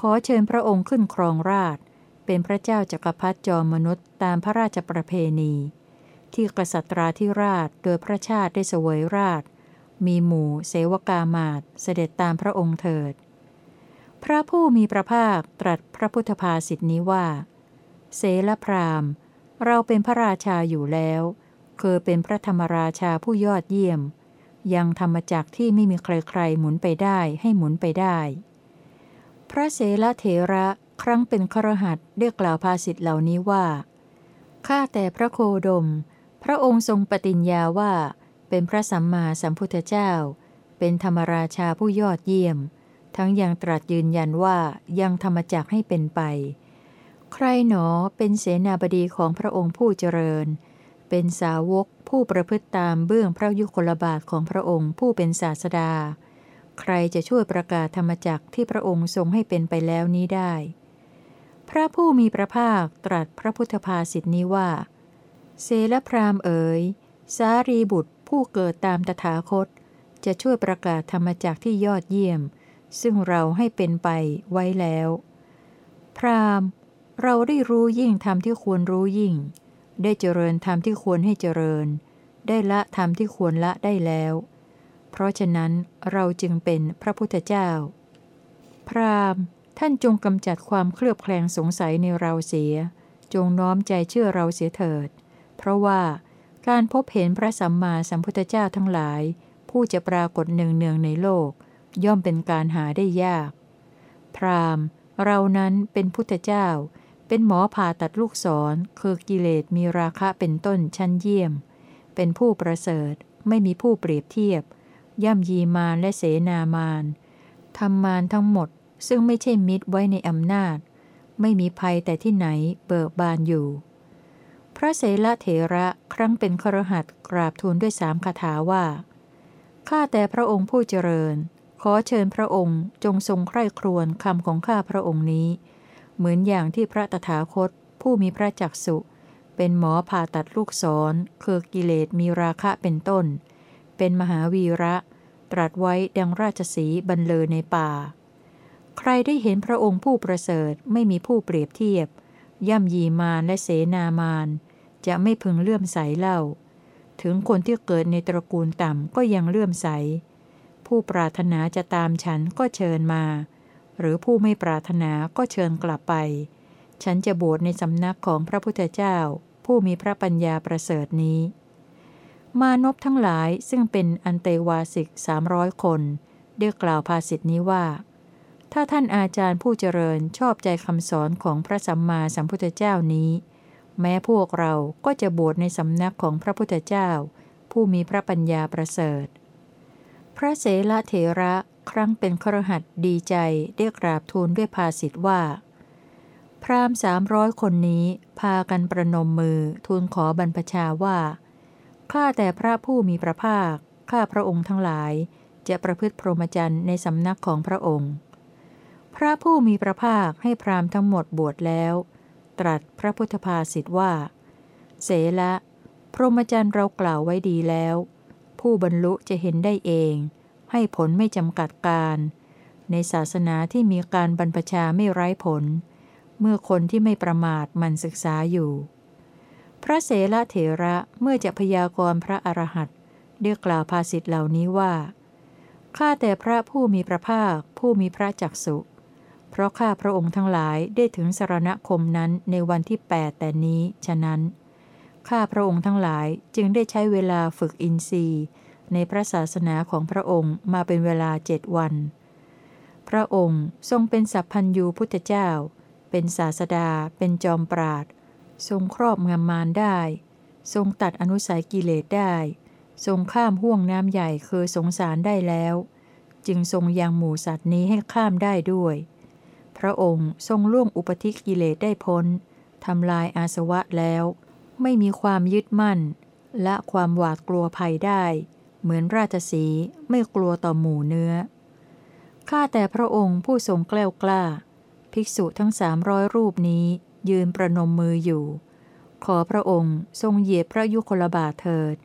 ขอเชิญพระองค์ขึ้นครองราช เป็นพระเจ้าจักรพรรดิจอมมนุษย์ตามพระราชประเพณี ที่กษัตราธิราชโดยพระชาติได้เสวยราช มีหมู่เสวกามาตเสด็จตามพระองค์เถิด พระผู้มีพระภาคตรัสพระพุทธภาษิตนี้ว่า เสลพรามเราเป็นพระราชาอยู่แล้วเคือเป็นพระธรรมราชาผู้ยอดเยี่ยม ยังธรรมจักที่ไม่มีใครๆหมุนไปได้ให้หมุนไปได้ พระเสลเถระครั้งเป็นครหัสได้กล่าวภาษิตเหล่านี้ว่าข้าแต่พระโคดม พระองค์ทรงปฏิญญาว่า เป็นพระสัมมาสัมพุทธเจ้า เป็นธรรมราชาผู้ยอดเยี่ยม ทั้งยังตรัสยืนยันว่ายังธรรมจักให้เป็นไป ใครหนอเป็นเสนาบดีของพระองค์ผู้เจริญ เป็นสาวกผู้ประพฤติตามเบื้องพระยุคลบาทของพระองค์ผู้เป็นศาสดา ใครจะช่วยประกาศธรรมจักที่พระองค์ทรงให้เป็นไปแล้วนี้ได้ พระผู้มีพระภาคตรัสพระพุทธภาษิตนี้ว่า เสลพรามเอ๋ย สารีบุตรผู้เกิดตามตถาคต จะช่วยประกาศธรรมจักที่ยอดเยี่ยม ซึ่งเราให้เป็นไปไว้แล้ว พรามเราได้รู้ยิ่งธรรมที่ควรรู้ยิ่ง ได้เจริญธรรมที่ควรให้เจริญ ได้ละธรรมที่ควรละได้แล้ว เพราะฉะนั้นเราจึงเป็นพระพุทธเจ้า พรามท่านจงกำจัดความเคลือบแคลงสงสัยในเราเสีย จงน้อมใจเชื่อเราเสียเถิด เพราะว่าการพบเห็นพระสัมมาสัมพุทธเจ้าทั้งหลาย ผู้จะปรากฏเนืองๆในโลก ย่อมเป็นการหาได้ยาก พรามเรานั้นเป็นพุทธเจ้า เป็นหมอผ่าตัดลูกศรคือกิเลสมีราคะเป็นต้นชั้นเยี่ยม เป็นผู้ประเสริฐไม่มีผู้เปรียบเทียบ ย่ำยีมารและเสนามารทำมารทั้งหมดซึ่งไม่ใช่มิตรไว้ในอำนาจ ไม่มีภัยแต่ที่ไหนเบิกบานอยู่ พระเสละเถระครั้งเป็นครหัสกราบทูลด้วยสามคาถาว่า ข้าแต่พระองค์ผู้เจริญ ขอเชิญพระองค์จงทรงใคร่ครวญคำของข้าพระองค์นี้ เหมือนอย่างที่พระตถาคต ผู้มีพระจักสุ เป็นหมอผ่าตัดลูกศรคือกิเลสมีราคะเป็นต้น เป็นมหาวีระ ตรัสไว้ดังราชสีบรรเลอในป่า ใครได้เห็นพระองค์ผู้ประเสริฐไม่มีผู้เปรียบเทียบย่ำยีมารและเสนามาร จะไม่พึงเลื่อมใสเล่า ถึงคนที่เกิดในตระกูลต่ำก็ยังเลื่อมใส ผู้ปรารถนาจะตามฉันก็เชิญมา หรือผู้ไม่ปรารถนาก็เชิญกลับไป ฉันจะบวชในสำนักของพระพุทธเจ้า ผู้มีพระปัญญาประเสริฐนี้ มานพทั้งหลายซึ่งเป็นอันเตวาสิกสามร้อยคนได้กล่าวภาษิตนี้ว่า ถ้าท่านอาจารย์ผู้เจริญชอบใจคำสอนของพระสัมมาสัมพุทธเจ้านี้ แม้พวกเราก็จะบวชในสำนักของพระพุทธเจ้า ผู้มีพระปัญญาประเสริฐ พระเสละเถระครั้งเป็นครหัดดีใจได้กราบทูลด้วยภาษิตว่า พราหมณ์สามร้อยคนนี้พากันประนมมือทูลขอบรรพชาว่า ข้าแต่พระผู้มีพระภาค ข้าพระองค์ทั้งหลาย จะประพฤติพรหมจรรย์ในสำนักของพระองค์ พระผู้มีพระภาคให้พราหมณ์ทั้งหมดบวชแล้ว ตรัสพระพุทธภาษิตว่า เสละ พรหมจรรย์เรากล่าวไว้ดีแล้ว ผู้บรรลุจะเห็นได้เอง ให้ผลไม่จำกัดการ ในศาสนาที่มีการบรรพชาไม่ไร้ผล เมื่อคนที่ไม่ประมาทมันศึกษาอยู่ พระเสละเถระเมื่อจะพยากรณ์พระอรหันต์เรียกกล่าวภาษิตเหล่านี้ว่า ข้าแต่พระผู้มีพระภาค ผู้มีพระจักสุ ราะข้าพระองค์ทั้งหลายได้ถึงสารณคมนั้นในวันที่แปดแต่นี้ ฉะนั้น ข้าพระองค์ทั้งหลายจึงได้ใช้เวลาฝึกอินทรีย์ ในพระศาสนาของพระองค์มาเป็นเวลาเจ็ดวัน พระองค์ทรงเป็นสัพพัญยูพุทธเจ้า เป็นศาสดา เป็นจอมปราด ทรงครอบงำมารได้ ทรงตัดอนุสัยกิเลสได้ ทรงข้ามห่วงน้ำใหญ่คือสงสารได้แล้ว จึงทรงยังหมู่สัตว์นี้ให้ข้ามได้ด้วย พระองค์ทรงล่วงอุปธิกิเลสได้พ้นทำลายอาสวะแล้ว ไม่มีความยึดมั่น และความหวาดกลัวภัยได้ เหมือนราชสีไม่กลัวต่อหมู่เนื้อ ข้าแต่พระองค์ผู้ทรงแกล้วกล้า ภิกษุทั้งสามร้อยรูปนี้ยืนประนมมืออยู่ ขอพระองค์ทรงเหยียบพระยุคลบาทเถิด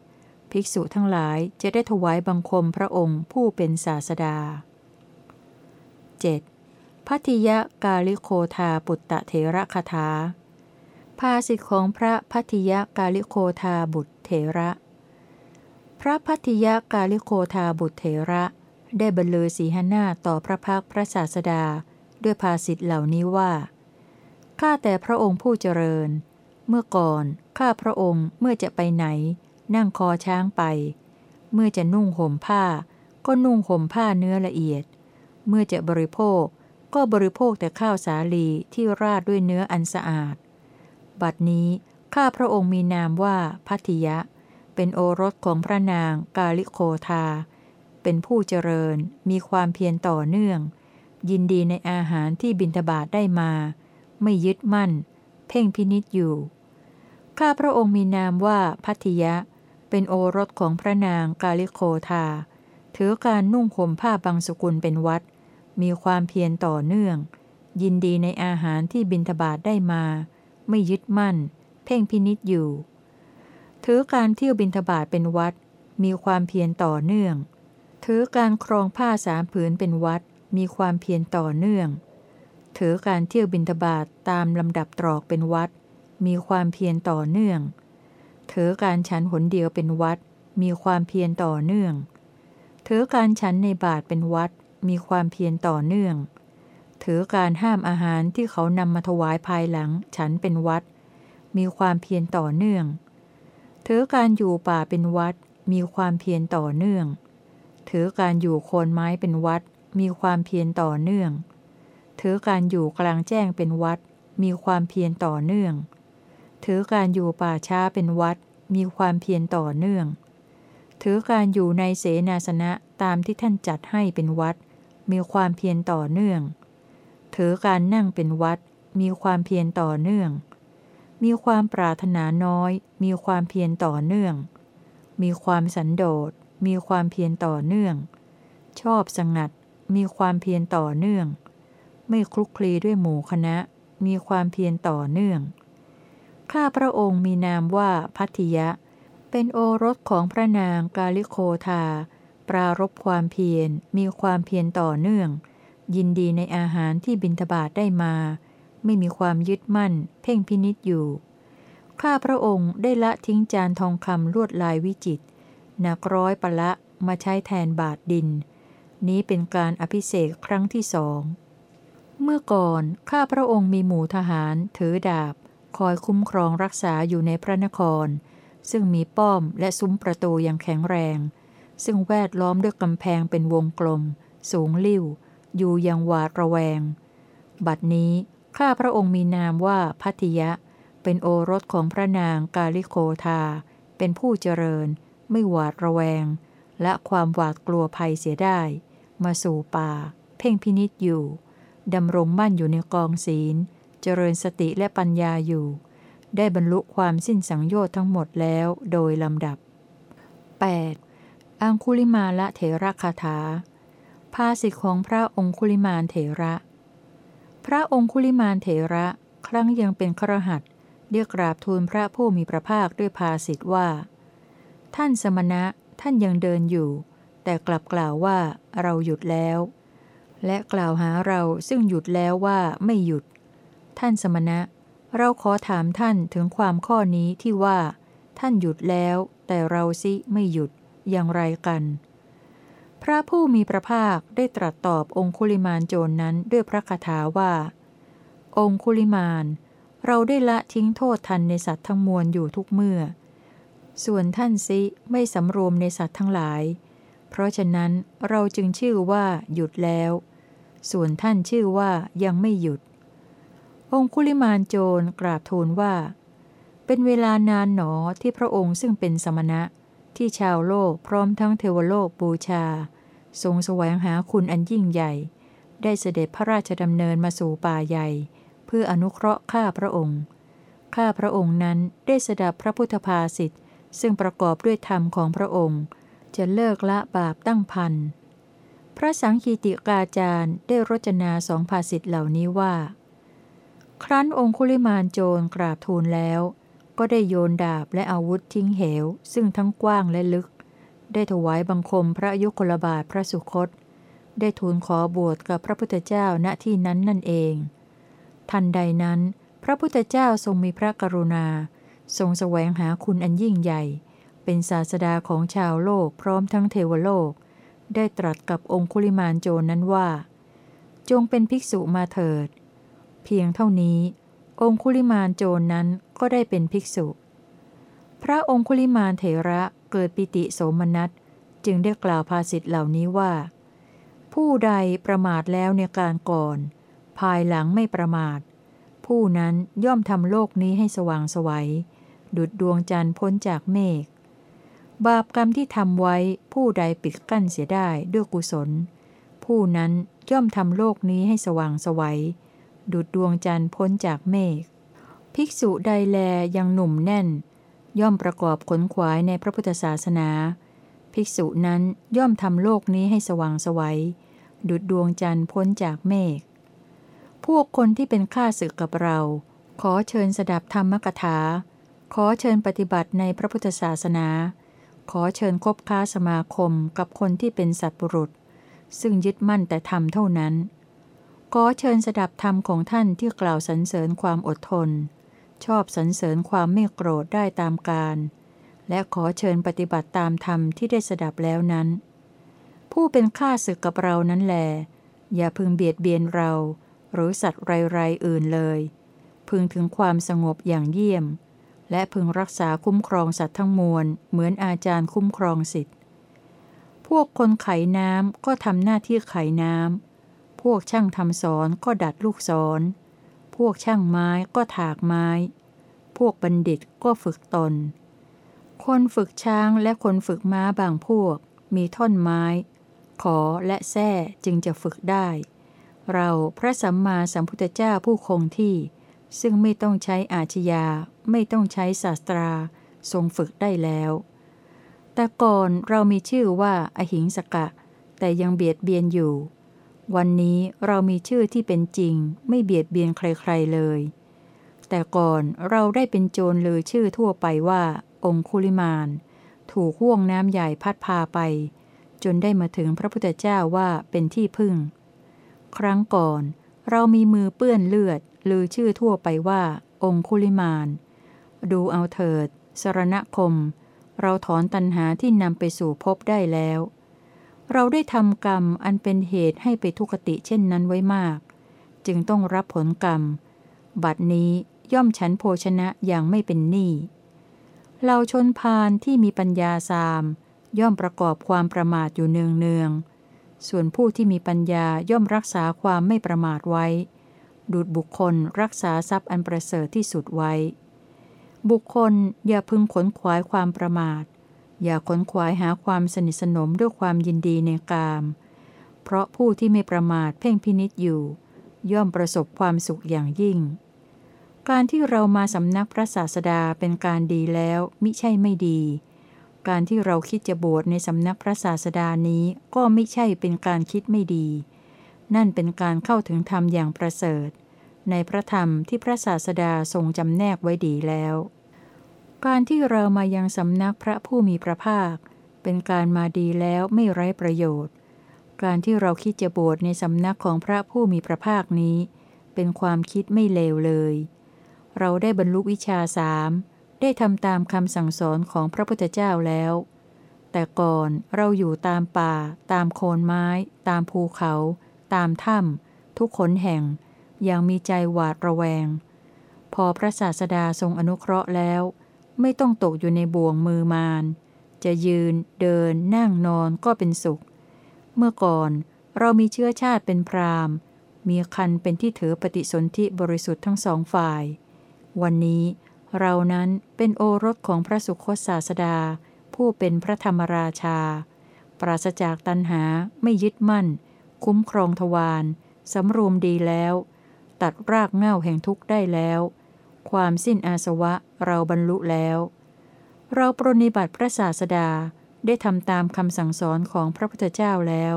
ภิกษุทั้งหลายจะได้ถวายบังคมพระองค์ผู้เป็นศาสดา 7. พัทิยกาลิโคธาปุตตะเถระคาถา ภาสิทธิของพระพัทิยกาลิโคธาบุตรเถระ พระพัทิยกาลิโคธาบุตรเถระ ได้บรรลือสีหนาต่อพระพักพระศาสดา ด้วยภาสิทธิเหล่านี้ว่า ข้าแต่พระองค์ผู้เจริญ เมื่อก่อนข้าพระองค์เมื่อจะไปไหน นั่งคอช้างไป เมื่อจะนุ่งห่มผ้า ก็นุ่งห่มผ้าเนื้อละเอียด เมื่อจะบริโภค ก็บริโภคแต่ข้าวสาลีที่ราดด้วยเนื้ออันสะอาด บัดนี้ข้าพระองค์มีนามว่าพัทยะ เป็นโอรสของพระนางกาลิโคทา เป็นผู้เจริญ มีความเพียรต่อเนื่อง ยินดีในอาหารที่บินทบาทได้มา ไม่ยึดมั่น เพ่งพินิษอยู่ ข้าพระองค์มีนามว่าพัทยะ เป็นโอรสของพระนางกาลิโคทา ถือการนุ่งห่มผ้าบางสกุลเป็นวัด มีความเพียรต่อเนื่อง ยินดีในอาหารที่บินทบาทได้มา ไม่ยึดมั่น เพ่งพินิษอยู่ ถือการเที่ยวบินทบาทเป็นวัด มีความเพียรต่อเนื่อง ถือการครองผ้าสามผืนเป็นวัด มีความเพียรต่อเนื่อง ถือการเที่ยวบินทบาทตามลำดับตรอกเป็นวัด มีความเพียรต่อเนื่อง ถือการฉันหนเดียวเป็นวัด มีความเพียรต่อเนื่องถือการฉันในบาทเป็นวัด มีความเพียรต่อเนื่อง ถือการห้ามอาหารที่เขานำมาถวายภายหลัง ฉันเป็นวัด มีความเพียรต่อเนื่อง ถือการอยู่ป่าเป็นวัด มีความเพียรต่อเนื่อง ถือการอยู่โคนไม้เป็นวัด มีความเพียรต่อเนื่อง ถือการอยู่กลางแจ้งเป็นวัด มีความเพียรต่อเนื่อง ถือการอยู่ป่าช้าเป็นวัด มีความเพียรต่อเนื่องถือการอยู่ในเสนาสนะตามที่ท่านจัดให้เป็นวัด มีความเพียรต่อเนื่อง ถือการนั่งเป็นวัด มีความเพียรต่อเนื่อง มีความปรารถนาน้อย มีความเพียรต่อเนื่อง มีความสันโดษ มีความเพียรต่อเนื่อง ชอบสงัด มีความเพียรต่อเนื่อง ไม่คลุกคลีด้วยหมู่คณะ มีความเพียรต่อเนื่อง ข้าพระองค์มีนามว่าพัทยะ เป็นโอรสของพระนางกาลิโคธา ปรารบความเพียรมีความเพียรต่อเนื่อง ยินดีในอาหารที่บินทบาทได้มา ไม่มีความยึดมั่น เพ่งพินิษอยู่ ข้าพระองค์ได้ละทิ้งจานทองคำลวดลายวิจิตหนักร้อยปะละมาใช้แทนบาทดิน นี้เป็นการอภิเษกครั้งที่สอง เมื่อก่อนข้าพระองค์มีหมู่ทหาร ถือดาบ คอยคุ้มครองรักษาอยู่ในพระนคร ซึ่งมีป้อมและซุ้มประตูอย่างแข็งแรง ซึ่งแวดล้อมด้วยกำแพงเป็นวงกลม สูงลิ่ว อยู่ยังหวาดระแวง บัดนี้ข้าพระองค์มีนามว่าพัทยะ เป็นโอรสของพระนางกาลิโคธาเป็นผู้เจริญ ไม่หวาดระแวง และความหวาดกลัวภัยเสียได้ มาสู่ป่า เพ่งพินิษอยู่ดำรงมั่นอยู่ในกองศีล เจริญสติและปัญญาอยู่ ได้บรรลุความสิ้นสังโยชน์ทั้งหมดแล้วโดยลำดับ 8. อังคุลิมาละเถระคาถา ภาสิทธิของพระองคุลิมานเถระ พระองคุลิมานเถระ ครั้งยังเป็นครหัสเรียกราบทูลพระผู้มีพระภาคด้วยภาสิทธว่า ท่านสมณะท่านยังเดินอยู่ แต่กลับกล่าวว่าเราหยุดแล้ว และกล่าวหาเราซึ่งหยุดแล้วว่าไม่หยุด ท่านสมณะ เราขอถามท่านถึงความข้อนี้ที่ว่า ท่านหยุดแล้ว แต่เราซิไม่หยุด อย่างไรกัน พระผู้มีพระภาคได้ตรัสตอบองคุลิมานโจรนนั้นด้วยพระคาถาว่า องคุลิมาน เราได้ละทิ้งโทษทันในสัตว์ทั้งมวลอยู่ทุกเมื่อ ส่วนท่านซิไม่สำรวมในสัตว์ทั้งหลาย เพราะฉะนั้นเราจึงชื่อว่าหยุดแล้ว ส่วนท่านชื่อว่ายังไม่หยุด องคุลิมานโจรกราบทูลว่าเป็นเวลานานหนอที่พระองค์ซึ่งเป็นสมณะ ที่ชาวโลกพร้อมทั้งเทวโลกบูชา ทรงแสวงหาคุณอันยิ่งใหญ่ ได้เสด็จพระราชดำเนินมาสู่ป่าใหญ่ เพื่ออนุเคราะห์ข้าพระองค์ ข้าพระองค์นั้นได้สดับพระพุทธภาษิตซึ่งประกอบด้วยธรรมของพระองค์ จะเลิกละบาปตั้งพันพระสังคีติกาจารย์ได้รจนาสองภาษิตเหล่านี้ว่า ครั้นองคุลิมานโจรกราบทูลแล้ว ก็ได้โยนดาบและอาวุธทิ้งเหว ซึ่งทั้งกว้างและลึก ได้ถวายบังคมพระยุคลบาทพระสุคต ได้ทูลขอบวชกับพระพุทธเจ้าณที่นั้นนั่นเอง ทันใดนั้น พระพุทธเจ้าทรงมีพระกรุณา ทรงแสวงหาคุณอันยิ่งใหญ่ เป็นศาสดาของชาวโลกพร้อมทั้งเทวโลก ได้ตรัสกับองคุลิมานโจรนั้นว่า จงเป็นภิกษุมาเถิด เพียงเท่านี้ องคุลิมานโจรนั้นก็ได้เป็นภิกษุ พระองคุลิมานเถระเกิดปิติโสมนัสจึงได้กล่าวภาษิตเหล่านี้ว่า ผู้ใดประมาทแล้วในการก่อน ภายหลังไม่ประมาท ผู้นั้นย่อมทำโลกนี้ให้สว่างสวัย ดุดดวงจันทร์พ้นจากเมฆบาปกรรมที่ทำไว้ผู้ใดปิดกั้นเสียได้ด้วยกุศล ผู้นั้นย่อมทำโลกนี้ให้สว่างสวยัย ดุดดวงจันทร์พ้นจากเมฆ ภิกษุใดแลยังหนุ่มแน่น ย่อมประกอบขนขวายในพระพุทธศาสนา ภิกษุนั้นย่อมทำโลกนี้ให้สว่างสวัย ดุดดวงจันทร์พ้นจากเมฆ พวกคนที่เป็นข้าศึกกับเรา ขอเชิญสดับธรรมกถา ขอเชิญปฏิบัติในพระพุทธศาสนา ขอเชิญคบค้าสมาคมกับคนที่เป็นสัตบุรุษ ซึ่งยึดมั่นแต่ธรรมเท่านั้น ขอเชิญสดับธรรมของท่านที่กล่าวสรรเสริญความอดทน ชอบสรรเสริญความไม่โกรธได้ตามการ และขอเชิญปฏิบัติตามธรรมที่ได้สดับแล้วนั้น ผู้เป็นข้าศึกกับเรานั้นแล อย่าพึงเบียดเบียนเรา หรือสัตว์ไรๆอื่นเลย พึงถึงความสงบอย่างเยี่ยม และพึงรักษาคุ้มครองสัตว์ทั้งมวล เหมือนอาจารย์คุ้มครองสิทธิ์พวกคนไขน้ำก็ทำหน้าที่ไขน้ำ วกช่างทำสอนก็ดัดลูกศรพวกช่างไม้ก็ถากไม้ พวกบัณฑิตก็ฝึกตน คนฝึกช้างและคนฝึกม้าบางพวก มีท่อนไม้ ขอและแส้จึงจะฝึกได้ เราพระสัมมาสัมพุทธเจ้าผู้คงที่ ซึ่งไม่ต้องใช้อาชญาไม่ต้องใช้ศาสตรา ทรงฝึกได้แล้ว แต่ก่อนเรามีชื่อว่าอหิงสกะ แต่ยังเบียดเบียนอยู่ วันนี้เรามีชื่อที่เป็นจริง ไม่เบียดเบียนใครๆเลย แต่ก่อนเราได้เป็นโจรเลยชื่อทั่วไปว่า องคุลิมานถูกห่วงน้ำใหญ่พัดพาไป จนได้มาถึงพระพุทธเจ้าว่าเป็นที่พึ่ง ครั้งก่อนเรามีมือเปื้อนเลือดลือชื่อทั่วไปว่า องคุลิมาน ดูเอาเถิด สรณคม เราถอนตัณหาที่นำไปสู่ภพได้แล้ว เราได้ทำกรรมอันเป็นเหตุให้ไปทุกติเช่นนั้นไว้มาก จึงต้องรับผลกรรม บัดนี้ย่อมฉันโภชนะอย่างไม่เป็นหนี้เราชนพานที่มีปัญญาสาม ย่อมประกอบความประมาทอยู่เนืองเนือง ส่วนผู้ที่มีปัญญาย่อมรักษาความไม่ประมาทไว้ดูดบุคคลรักษาทรัพย์อันประเสริฐที่สุดไว้ บุคคลอย่าพึงขนขวายความประมาท อย่าขนขวายหาความสนิทสนมด้วยความยินดีในกาม เพราะผู้ที่ไม่ประมาทเพ่งพินิษอยู่ ย่อมประสบความสุขอย่างยิ่ง การที่เรามาสำนักพระศาสดาเป็นการดีแล้วมิใช่ไม่ดี การที่เราคิดจะบวชในสำนักพระศาสดานี้ก็ไม่ใช่เป็นการคิดไม่ดี นั่นเป็นการเข้าถึงธรรมอย่างประเสริฐ ในพระธรรมที่พระศาสดาทรงจำแนกไว้ดีแล้ว การที่เรามายังสำนักพระผู้มีพระภาค เป็นการมาดีแล้วไม่ไร้ประโยชน์ การที่เราคิดจะบวชในสำนักของพระผู้มีพระภาคนี้ เป็นความคิดไม่เลวเลย เราได้บรรลุวิชาสามได้ทำตามคำสั่งสอนของพระพุทธเจ้าแล้ว แต่ก่อนเราอยู่ตามป่า ตามโคนไม้ ตามภูเขา ตามถ้ำทุกขนแห่ง ยังมีใจหวาดระแวง พอพระศาสดาทรงอนุเคราะห์แล้ว ไม่ต้องตกอยู่ในบ่วงมือมาร จะยืน เดิน นั่งนอนก็เป็นสุข เมื่อก่อนเรามีเชื้อชาติเป็นพราหมณ์ มีคันเป็นที่ถือปฏิสนธิบริสุทธิ์ทั้งสองฝ่าย วันนี้เรานั้นเป็นโอรสของพระสุคตศาสดา ผู้เป็นพระธรรมราชา ปราศจากตัณหาไม่ยึดมั่น คุ้มครองทวารสำรวมดีแล้ว ตัดรากเง่าแห่งทุกข์ได้แล้ว ความสิ้นอาสวะเราบรรลุแล้ว เราปรนิบัติพระศาสดาได้ทำตามคำสั่งสอนของพระพุทธเจ้าแล้ว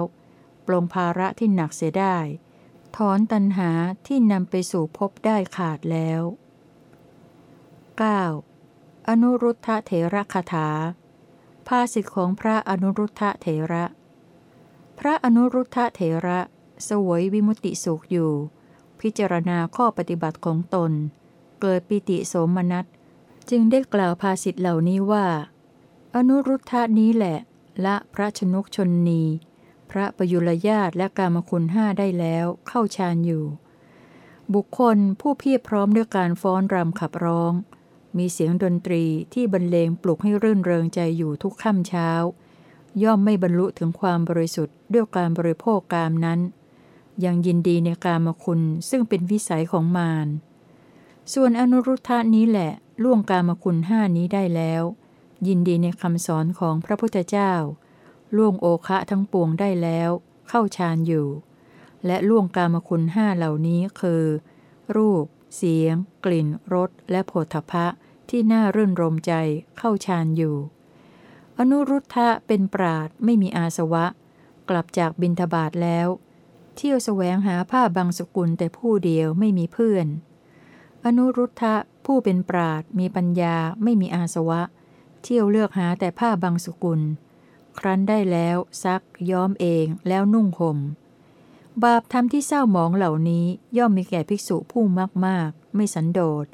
ปลงภาระที่หนักเสียได้ ถอนตัณหาที่นำไปสู่พบได้ขาดแล้ว 9. อนุรุทธเถระคาถา ภาสิทธิของพระอนุรุทธเถระ พระอนุรุทธเถระ สวยวิมุติสุขอยู่ พิจารณาข้อปฏิบัติของตน เกิดปิติโสมนัส จึงได้กล่าวภาษิตเหล่านี้ว่า อนุรุทธานี้แหละ ละพระชนกชนนี พระประยุรญาตและกามคุณห้าได้แล้วเข้าฌานอยู่ บุคคลผู้เพียรพร้อมด้วยการฟ้อนรำขับร้อง มีเสียงดนตรีที่บรรเลงปลุกให้รื่นเริงใจอยู่ทุกค่ำเช้า ย่อมไม่บรรลุถึงความบริสุทธิ์ด้วยการบริโภคกามนั้น ยังยินดีในกามคุณซึ่งเป็นวิสัยของมาร ส่วนอนุรุทธานี้แหละล่วงกามคุณห้านี้ได้แล้ว ยินดีในคำสอนของพระพุทธเจ้า ล่วงโอคะทั้งปวงได้แล้ว เข้าฌานอยู่ และล่วงกามคุณห้าเหล่านี้คือ รูป เสียง กลิ่นรสและโผฏฐะที่น่ารื่นรมใจเข้าฌานอยู่ อนุรุทธะเป็นปราดไม่มีอาสวะ กลับจากบินทบาทแล้ว เที่ยวแสวงหาผ้าบางสกุลแต่ผู้เดียวไม่มีเพื่อน อนุรุทธะผู้เป็นปราดมีปัญญาไม่มีอาสวะ เที่ยวเลือกหาแต่ผ้าบางสกุล ครั้นได้แล้วซักย้อมเองแล้วนุ่งห่มบาปทำที่เศร้าหมองเหล่านี้ย่อมมีแก่ภิกษุผู้มากมากไม่สันโดษ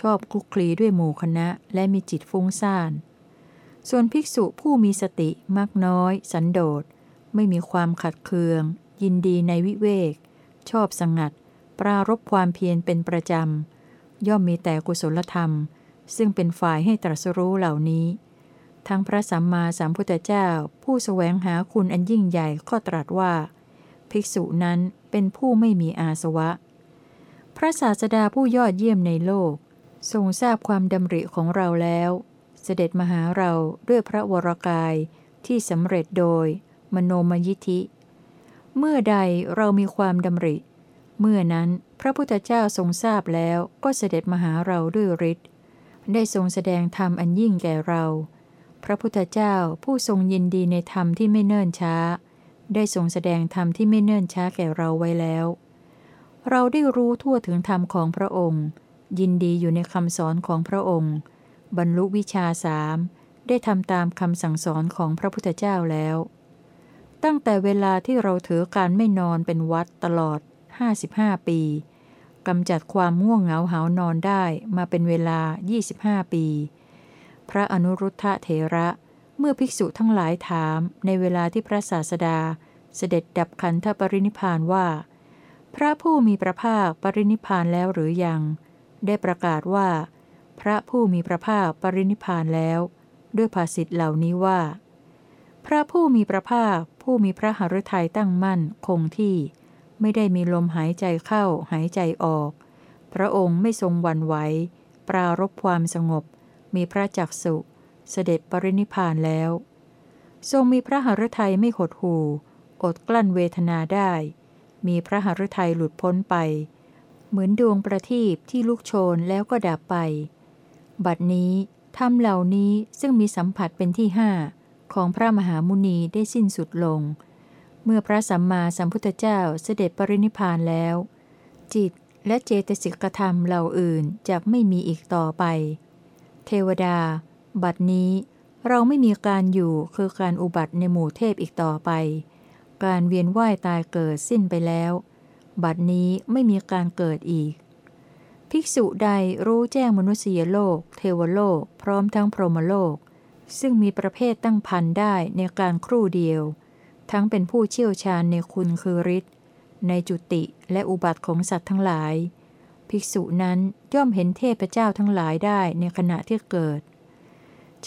ชอบคลุกคลีด้วยหมู่คณะและมีจิตฟุ้งซ่าน ส่วนภิกษุผู้มีสติมากน้อย สันโดษ ไม่มีความขัดเคือง ยินดีในวิเวก ชอบสงัด ปรารบความเพียรเป็นประจำ ย่อมมีแต่กุศลธรรม ซึ่งเป็นฝ่ายให้ตรัสรู้เหล่านี้ ทั้งพระสัมมาสัมพุทธเจ้าผู้สแสวงหาคุณอันยิ่งใหญ่ก็ตรัสว่า ภิกษุนั้นเป็นผู้ไม่มีอาสวะ พระศาสดาผู้ยอดเยี่ยมในโลก ทรงทราบความดำริของเราแล้ว เสด็จมาหาเราด้วยพระวรกายที่สำเร็จโดย มโนมยิธิ เมื่อใดเรามีความดำริ เมื่อนั้นพระพุทธเจ้าทรงทราบแล้วก็เสด็จมาหาเราด้วยฤทธิ์ได้ทรงแสดงธรรมอันยิ่งแก่เรา พระพุทธเจ้าผู้ทรงยินดีในธรรมที่ไม่เนิ่นช้า ได้ทรงแสดงธรรมที่ไม่เนื่นช้าแก่เราไว้แล้ว เราได้รู้ทั่วถึงธรรมของพระองค์ ยินดีอยู่ในคำสอนของพระองค์ บรรลุวิชาสามได้ทำตามคำสั่งสอนของพระพุทธเจ้าแล้ว ตั้งแต่เวลาที่เราถือการไม่นอนเป็นวัดตลอด 55 ปีกำจัดความง่วงเหงาหานอนได้มาเป็นเวลา 25 ปี พระอนุรุทธะเถระเมื่อภิกษุทั้งหลายถามในเวลาที่พระศาสดา เสด็จดับขันธปรินิพานว่า พระผู้มีพระภาคปรินิพานแล้วหรือยัง ได้ประกาศว่า พระผู้มีพระภาคปรินิพานแล้ว ด้วยภาษิตเหล่านี้ว่า พระผู้มีพระภาคผู้มีพระหฤทัยตั้งมั่นคงที่ ไม่ได้มีลมหายใจเข้าหายใจออก พระองค์ไม่ทรงวันไหว ปรารบความสงบ มีพระจักสุเสด็จปรินิพานแล้ว ทรงมีพระหฤทัยไม่หดหูอดกลั้นเวทนาได้ มีพระหฤทัยหลุดพ้นไป เหมือนดวงประทีปที่ลุกโชนแล้วก็ดับไป บัดนี้ธรรมเหล่านี้ซึ่งมีสัมผัสเป็นที่ห้าของพระมหามุนีได้สิ้นสุดลง เมื่อพระสัมมาสัมพุทธเจ้าเสด็จปรินิพานแล้ว จิตและเจตสิกธรรมเหล่าอื่นจะไม่มีอีกต่อไป เทวดา บัดนี้เราไม่มีการอยู่คือการอุบัติในหมู่เทพอีกต่อไป การเวียนว่ายตายเกิดสิ้นไปแล้ว บัดนี้ไม่มีการเกิดอีก ภิกษุใดรู้แจ้งมนุษยโลก เทวโลก พร้อมทั้งพรหมโลก ซึ่งมีประเภทตั้งพันได้ในการครู่เดียว ทั้งเป็นผู้เชี่ยวชาญในคุณคือฤทธิ์ในจุติและอุบัติของสัตว์ทั้งหลาย ภิกษุนั้นย่อมเห็นเทพเจ้าทั้งหลายได้ในขณะที่เกิด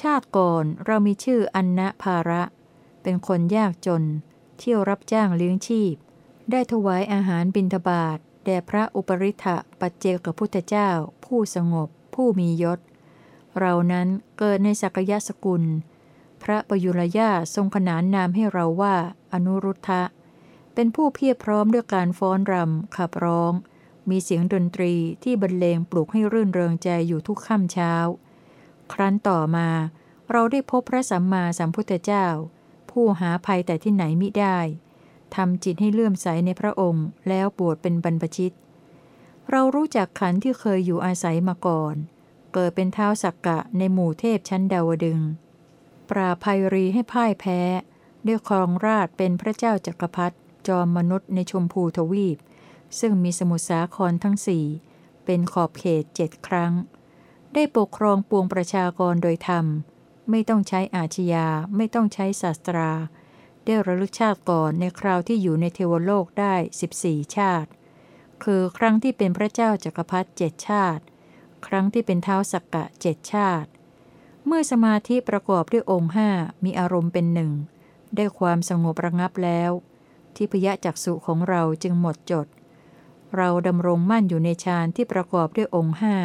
ชาติก่อนเรามีชื่ออันนะภาระ เป็นคนยากจน เที่ยวรับจ้างเลี้ยงชีพ ได้ถวายอาหารบิณฑบาตแด่พระอุปริทะปัจเจกพุทธเจ้า ผู้สงบ ผู้มียศ เรานั้นเกิดในสักยะสกุล พระประยุรญาทรงขนานนามให้เราว่า อนุรุทธะ เป็นผู้เพียรพร้อมด้วยการฟ้อนรำขับร้อง มีเสียงดนตรีที่บรรเลงปลุกให้รื่นเริงใจอยู่ทุกค่ำเช้า ครั้นต่อมา เราได้พบพระสัมมาสัมพุทธเจ้า ผู้หาภัยแต่ที่ไหนมิได้ทำจิตให้เลื่อมใสในพระองค์ แล้วบวชเป็นบรรพชิต เรารู้จักขันที่เคยอยู่อาศัยมาก่อน เกิดเป็นเท้าสักกะในหมู่เทพชั้นดาวดึง ปราภัยรีให้พ่ายแพ้ ได้ครองราชเป็นพระเจ้าจักรพรรดิจอมมนุษย์ในชมพูทวีป ซึ่งมีสมุทรสาครทั้งสี่เป็นขอบเขตเจ็ดครั้ง ได้ปกครองปวงประชากรโดยธรรม ไม่ต้องใช้อาชญาไม่ต้องใช้ศาสตรา ได้ระลึกชาติก่อนในคราวที่อยู่ในเทวโลกได้ 14 ชาติ คือครั้งที่เป็นพระเจ้าจักรพรรดิเจ็ดชาติ ครั้งที่เป็นเท้าสักกะเจ็ดชาติ เมื่อสมาธิประกอบด้วยองค์ห้ามีอารมณ์เป็นหนึ่ง ได้ความสงบระงับแล้ว ที่พยะจักสุของเราจึงหมดจด เราดำรงมั่นอยู่ในฌานที่ประกอบด้วยองค์ห้า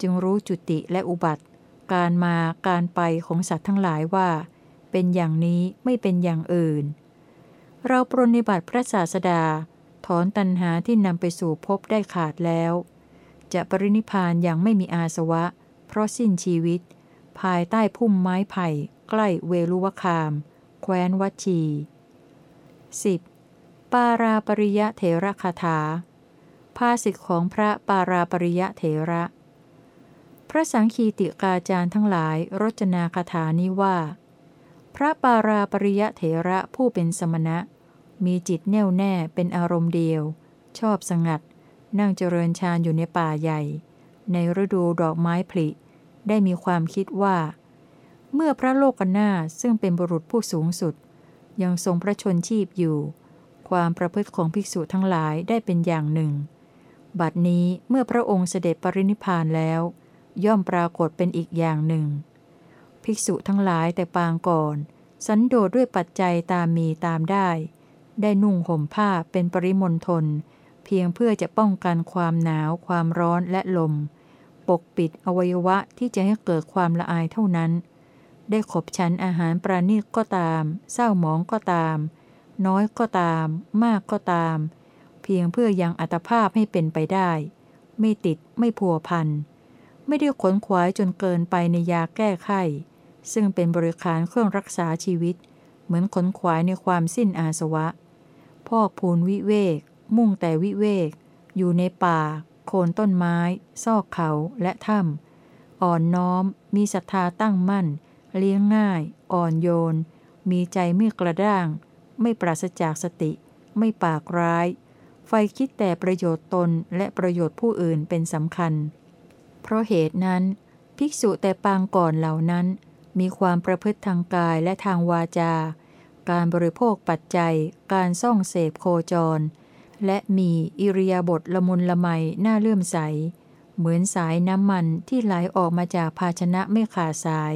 จึงรู้จุติและอุบัติ การมาการไปของสัตว์ทั้งหลายว่า เป็นอย่างนี้ไม่เป็นอย่างอื่น เราปรนิบัติพระศาสดา ถอนตัณหาที่นำไปสู่ภพได้ขาดแล้ว จะปรินิพานอย่างไม่มีอาสวะ เพราะสิ้นชีวิต ภายใต้พุ่มไม้ไผ่ ใกล้เวลุวคาม แคว้นวัชี 10. ปาราปริยะเถระคาถา ภาสิทธิของพระปาราปริยะเถระ พระสังคีติกาจารย์ทั้งหลายรจนาคาถานี้ว่า พระปาราปริยะเถระผู้เป็นสมณะ มีจิตแน่วแน่เป็นอารมณ์เดียว ชอบสงัด นั่งเจริญฌานอยู่ในป่าใหญ่ ในฤดูดอกไม้ผลิ ได้มีความคิดว่า เมื่อพระโลกนาซึ่งเป็นบุรุษผู้สูงสุด ยังทรงพระชนชีพอยู่ ความประพฤติของภิกษุทั้งหลายได้เป็นอย่างหนึ่ง บัดนี้เมื่อพระองค์เสด็จปรินิพานแล้ว ย่อมปรากฏเป็นอีกอย่างหนึ่ง ภิกษุทั้งหลายแต่ปางก่อน สันโดษด้วยปัจจัยตามมีตามได้ ได้นุ่งห่มผ้าเป็นปริมณฑลเพียงเพื่อจะป้องกันความหนาวความร้อนและลม ปกปิดอวัยวะที่จะให้เกิดความละอายเท่านั้น ได้ขบฉันอาหารปราณีตก็ตาม เศร้าหมองก็ตาม น้อยก็ตาม มากก็ตาม เพียงเพื่อยังอัตภาพให้เป็นไปได้ ไม่ติดไม่พัวพัน ไม่ได้ขนขวายจนเกินไปในยาแก้ไข้ซึ่งเป็นบริการเครื่องรักษาชีวิต เหมือนขนขวายในความสิ้นอาสวะพอกพูนวิเวก มุ่งแต่วิเวก อยู่ในป่า โคนต้นไม้ ซอกเขาและถ้ำอ่อนน้อม มีศรัทธาตั้งมั่น เลี้ยงง่าย อ่อนโยน มีใจไม่กระด้าง ไม่ปราศจากสติ ไม่ปากร้าย ไฟคิดแต่ประโยชน์ตนและประโยชน์ผู้อื่นเป็นสำคัญ เพราะเหตุนั้น ภิกษุแต่ปางก่อนเหล่านั้น มีความประพฤติทางกายและทางวาจา การบริโภคปัจจัย การซ่องเสพโคจร และมีอิริยาบถละมุนละไมน่าเลื่อมใส เหมือนสายน้ำมันที่ไหลออกมาจากภาชนะไม่ขาดสาย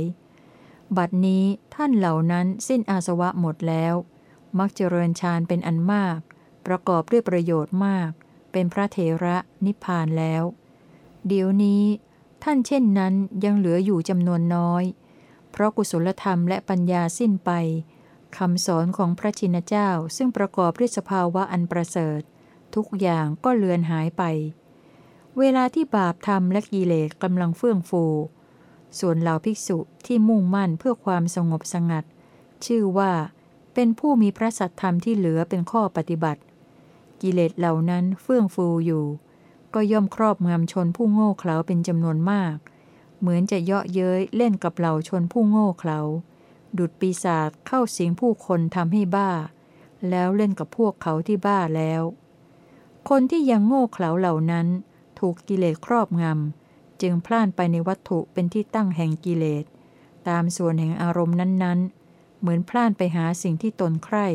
บัดนี้ท่านเหล่านั้นสิ้นอาสวะหมดแล้ว มักเจริญฌานเป็นอันมาก ประกอบด้วยประโยชน์มาก เป็นพระเถระนิพพานแล้ว เดี๋ยวนี้ ท่านเช่นนั้นยังเหลืออยู่จำนวนน้อย เพราะกุศลธรรมและปัญญาสิ้นไปคำสอนของพระชินเจ้าซึ่งประกอบด้วยสภาวะอันประเสริฐ ทุกอย่างก็เลือนหายไป เวลาที่บาปธรรมและกิเลสกำลังเฟื่องฟู ส่วนเหล่าภิกษุที่มุ่งมั่นเพื่อความสงบสงัด ชื่อว่า เป็นผู้มีพระสัทธรรมที่เหลือเป็นข้อปฏิบัติ กิเลสเหล่านั้นเฟื่องฟูอยู่ ก็ย่อมครอบงำชนผู้โง่เขลาเป็นจำนวนมาก เหมือนจะเยาะเย้ยเล่นกับเหล่าชนผู้โง่เขลาดุดปีศาจเข้าสิงผู้คนทำให้บ้า แล้วเล่นกับพวกเขาที่บ้าแล้ว คนที่ยังโง่เขลาเหล่านั้น ถูกกิเลสครอบงำ จึงพล่านไปในวัตถุเป็นที่ตั้งแห่งกิเลส ตามส่วนแห่งอารมณ์นั้นๆ เหมือนพล่านไปหาสิ่งที่ตนใคร่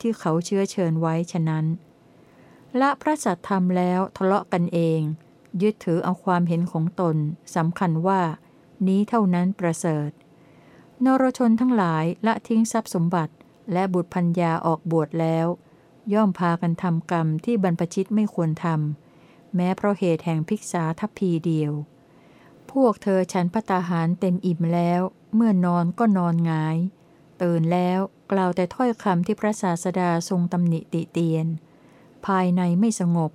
ที่เขาเชื้อเชิญไว้ฉะนั้น ละพระสัทธรรมแล้วทะเลาะกันเอง ยึดถือเอาความเห็นของตนสำคัญว่า นี้เท่านั้นประเสริฐ นรชนทั้งหลายละทิ้งทรัพย์สมบัติและบุตรพัญญาออกบวชแล้ว ย่อมพากันทำกรรมที่บรรพชิตไม่ควรทำแม้เพราะเหตุแห่งภิกษาทัพพีเดียว พวกเธอฉันพระตาหารเต็มอิ่มแล้ว เมื่อนอนก็นอนงาย ตื่นแล้วกล่าวแต่ถ้อยคำที่พระศาสดาทรงตำหนิติเตียน ภายในไม่สงบ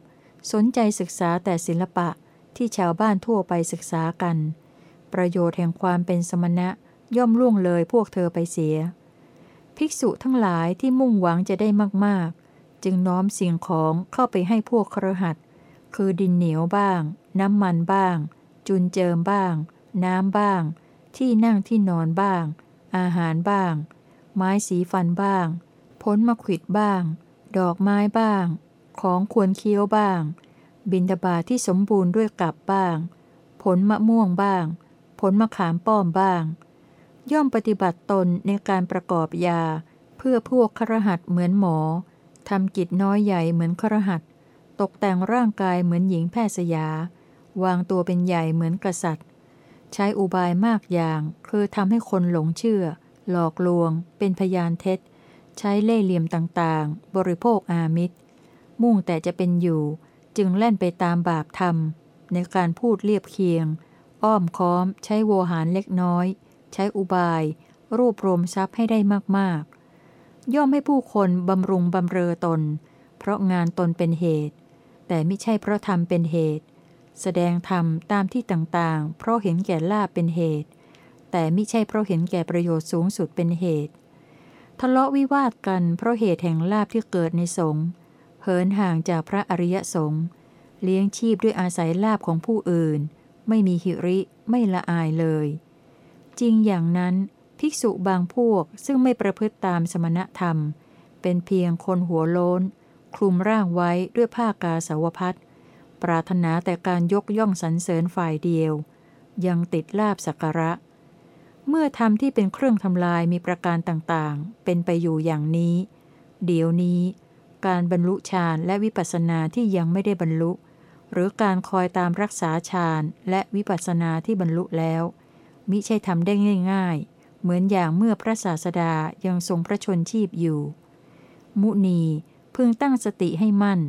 สนใจศึกษาแต่ศิลปะที่ชาวบ้านทั่วไปศึกษากัน ประโยชน์แห่งความเป็นสมณะย่อมล่วงเลยพวกเธอไปเสีย ภิกษุทั้งหลายที่มุ่งหวังจะได้มากๆ จึงน้อมสิ่งของเข้าไปให้พวกครหัดคือดินเหนียวบ้าง น้ำมันบ้าง จุนเจิมบ้าง น้ำบ้าง ที่นั่งที่นอนบ้าง อาหารบ้าง ไม้สีฟันบ้างผลมะขิดบ้าง ดอกไม้บ้าง ของควรเคี้ยวบ้าง บินดาบาที่สมบูรณ์ด้วยกลับบ้าง ผลมะม่วงบ้าง ผลมะขามป้อมบ้าง ย่อมปฏิบัติตนในการประกอบยา เพื่อพวกครหัสเหมือนหมอ ทำกิจน้อยใหญ่เหมือนครหัสตกแต่งร่างกายเหมือนหญิงแพทย์สยา วางตัวเป็นใหญ่เหมือนกษัตริย์ ใช้อุบายมากอย่าง คือทำให้คนหลงเชื่อ หลอกลวง เป็นพยานเท็จ ใช้เล่ห์เหลี่ยมต่างๆ บริโภคอามิตร มุ่งแต่จะเป็นอยู่ จึงเล่นไปตามบาปธรรม ในการพูดเรียบเคียง อ้อมค้อม ใช้โวหารเล็กน้อย ใช้อุบาย รวบรวมทรัพย์ให้ได้มากๆ ย่อมให้ผู้คนบำรุงบำเรอตน เพราะงานตนเป็นเหตุ แต่ไม่ใช่เพราะธรรมเป็นเหตุ แสดงธรรมตามที่ต่างๆ เพราะเห็นแก่ลาบเป็นเหตุ แต่ไม่ใช่เพราะเห็นแก่ประโยชน์สูงสุดเป็นเหตุ ทะเลาะวิวาทกันเพราะเหตุแห่งลาบที่เกิดในสงฆ์เหินห่างจากพระอริยสงฆ์เลี้ยงชีพด้วยอาศัยลาบของผู้อื่น ไม่มีหิริไม่ละอายเลย จริงอย่างนั้น ภิกษุบางพวกซึ่งไม่ประพฤติตามสมณธรรม เป็นเพียงคนหัวโล้น คลุมร่างไว้ด้วยผ้ากาสาวพัดปรารถนาแต่การยกย่องสรรเสริญฝ่ายเดียว ยังติดลาบสักระ เมื่อธรรมที่เป็นเครื่องทำลายมีประการต่างๆ เป็นไปอยู่อย่างนี้ เดี๋ยวนี้ การบรรลุฌานและวิปัสสนาที่ยังไม่ได้บรรลุ หรือการคอยตามรักษาฌานและวิปัสสนาที่บรรลุแล้ว มิใช่ทำได้ง่ายๆ เหมือนอย่างเมื่อพระศาสดายังทรงพระชนชีพอยู่ มุนีพึงตั้งสติให้มั่น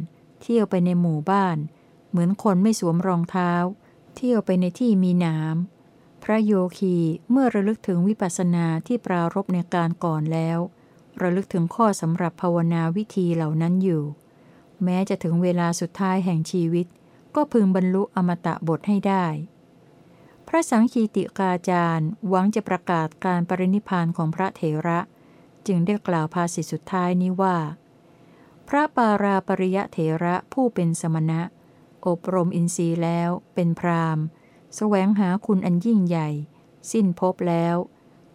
เที่ยวไปในหมู่บ้าน เหมือนคนไม่สวมรองเท้า เที่ยวไปในที่มีน้ำพระโยคีเมื่อระลึกถึงวิปัสสนาที่ปรารบในการก่อนแล้ว ระลึกถึงข้อสำหรับภาวนาวิธีเหล่านั้นอยู่ แม้จะถึงเวลาสุดท้ายแห่งชีวิต ก็พึงบรรลุอมตะบทให้ได้ พระสังคีติกาจารย์หวังจะประกาศการปรินิพานของพระเถระ จึงได้กล่าวภาษิตสุดท้ายนี้ว่า พระปาราปริยะเถระผู้เป็นสมณะ อบรมอินทรีย์แล้วเป็นพรามแสวงหาคุณอันยิ่งใหญ่ สิ้นพบแล้ว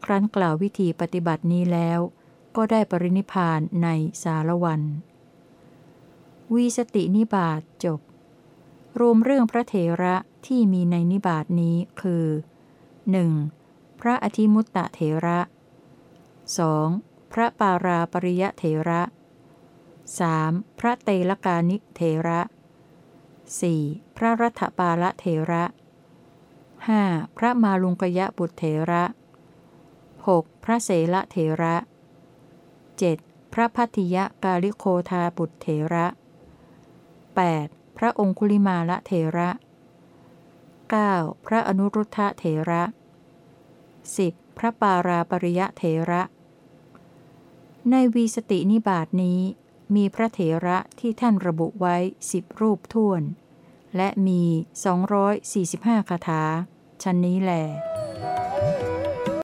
ครั้นกล่าววิธีปฏิบัตินี้แล้ว ก็ได้ปรินิพานในสารวัน วีสตินิบาตจบ รวมเรื่องพระเถระที่มีในนิบาตนี้คือ 1. พระอธิมุตตะเถระ 2. พระปาราปริยะเถระ 3. พระเตลกานิเถระ 4. พระรัฐปาละเถระ 5. พระมาลุงกยะบุตรเถระ 6. พระเสละเถระ 7. พระพัทธิยะกาลิโคทาบุตรเถระ 8. พระองคุลิมาละเถระ 9. พระอนุรุทธะเถระ 10. พระปาราปริยะเถระ ในวีสตินิบาตนี้ มีพระเถระที่ท่านระบุไว้สิบรูปท่วน และมี 245คาถาชั้นนี้แหละ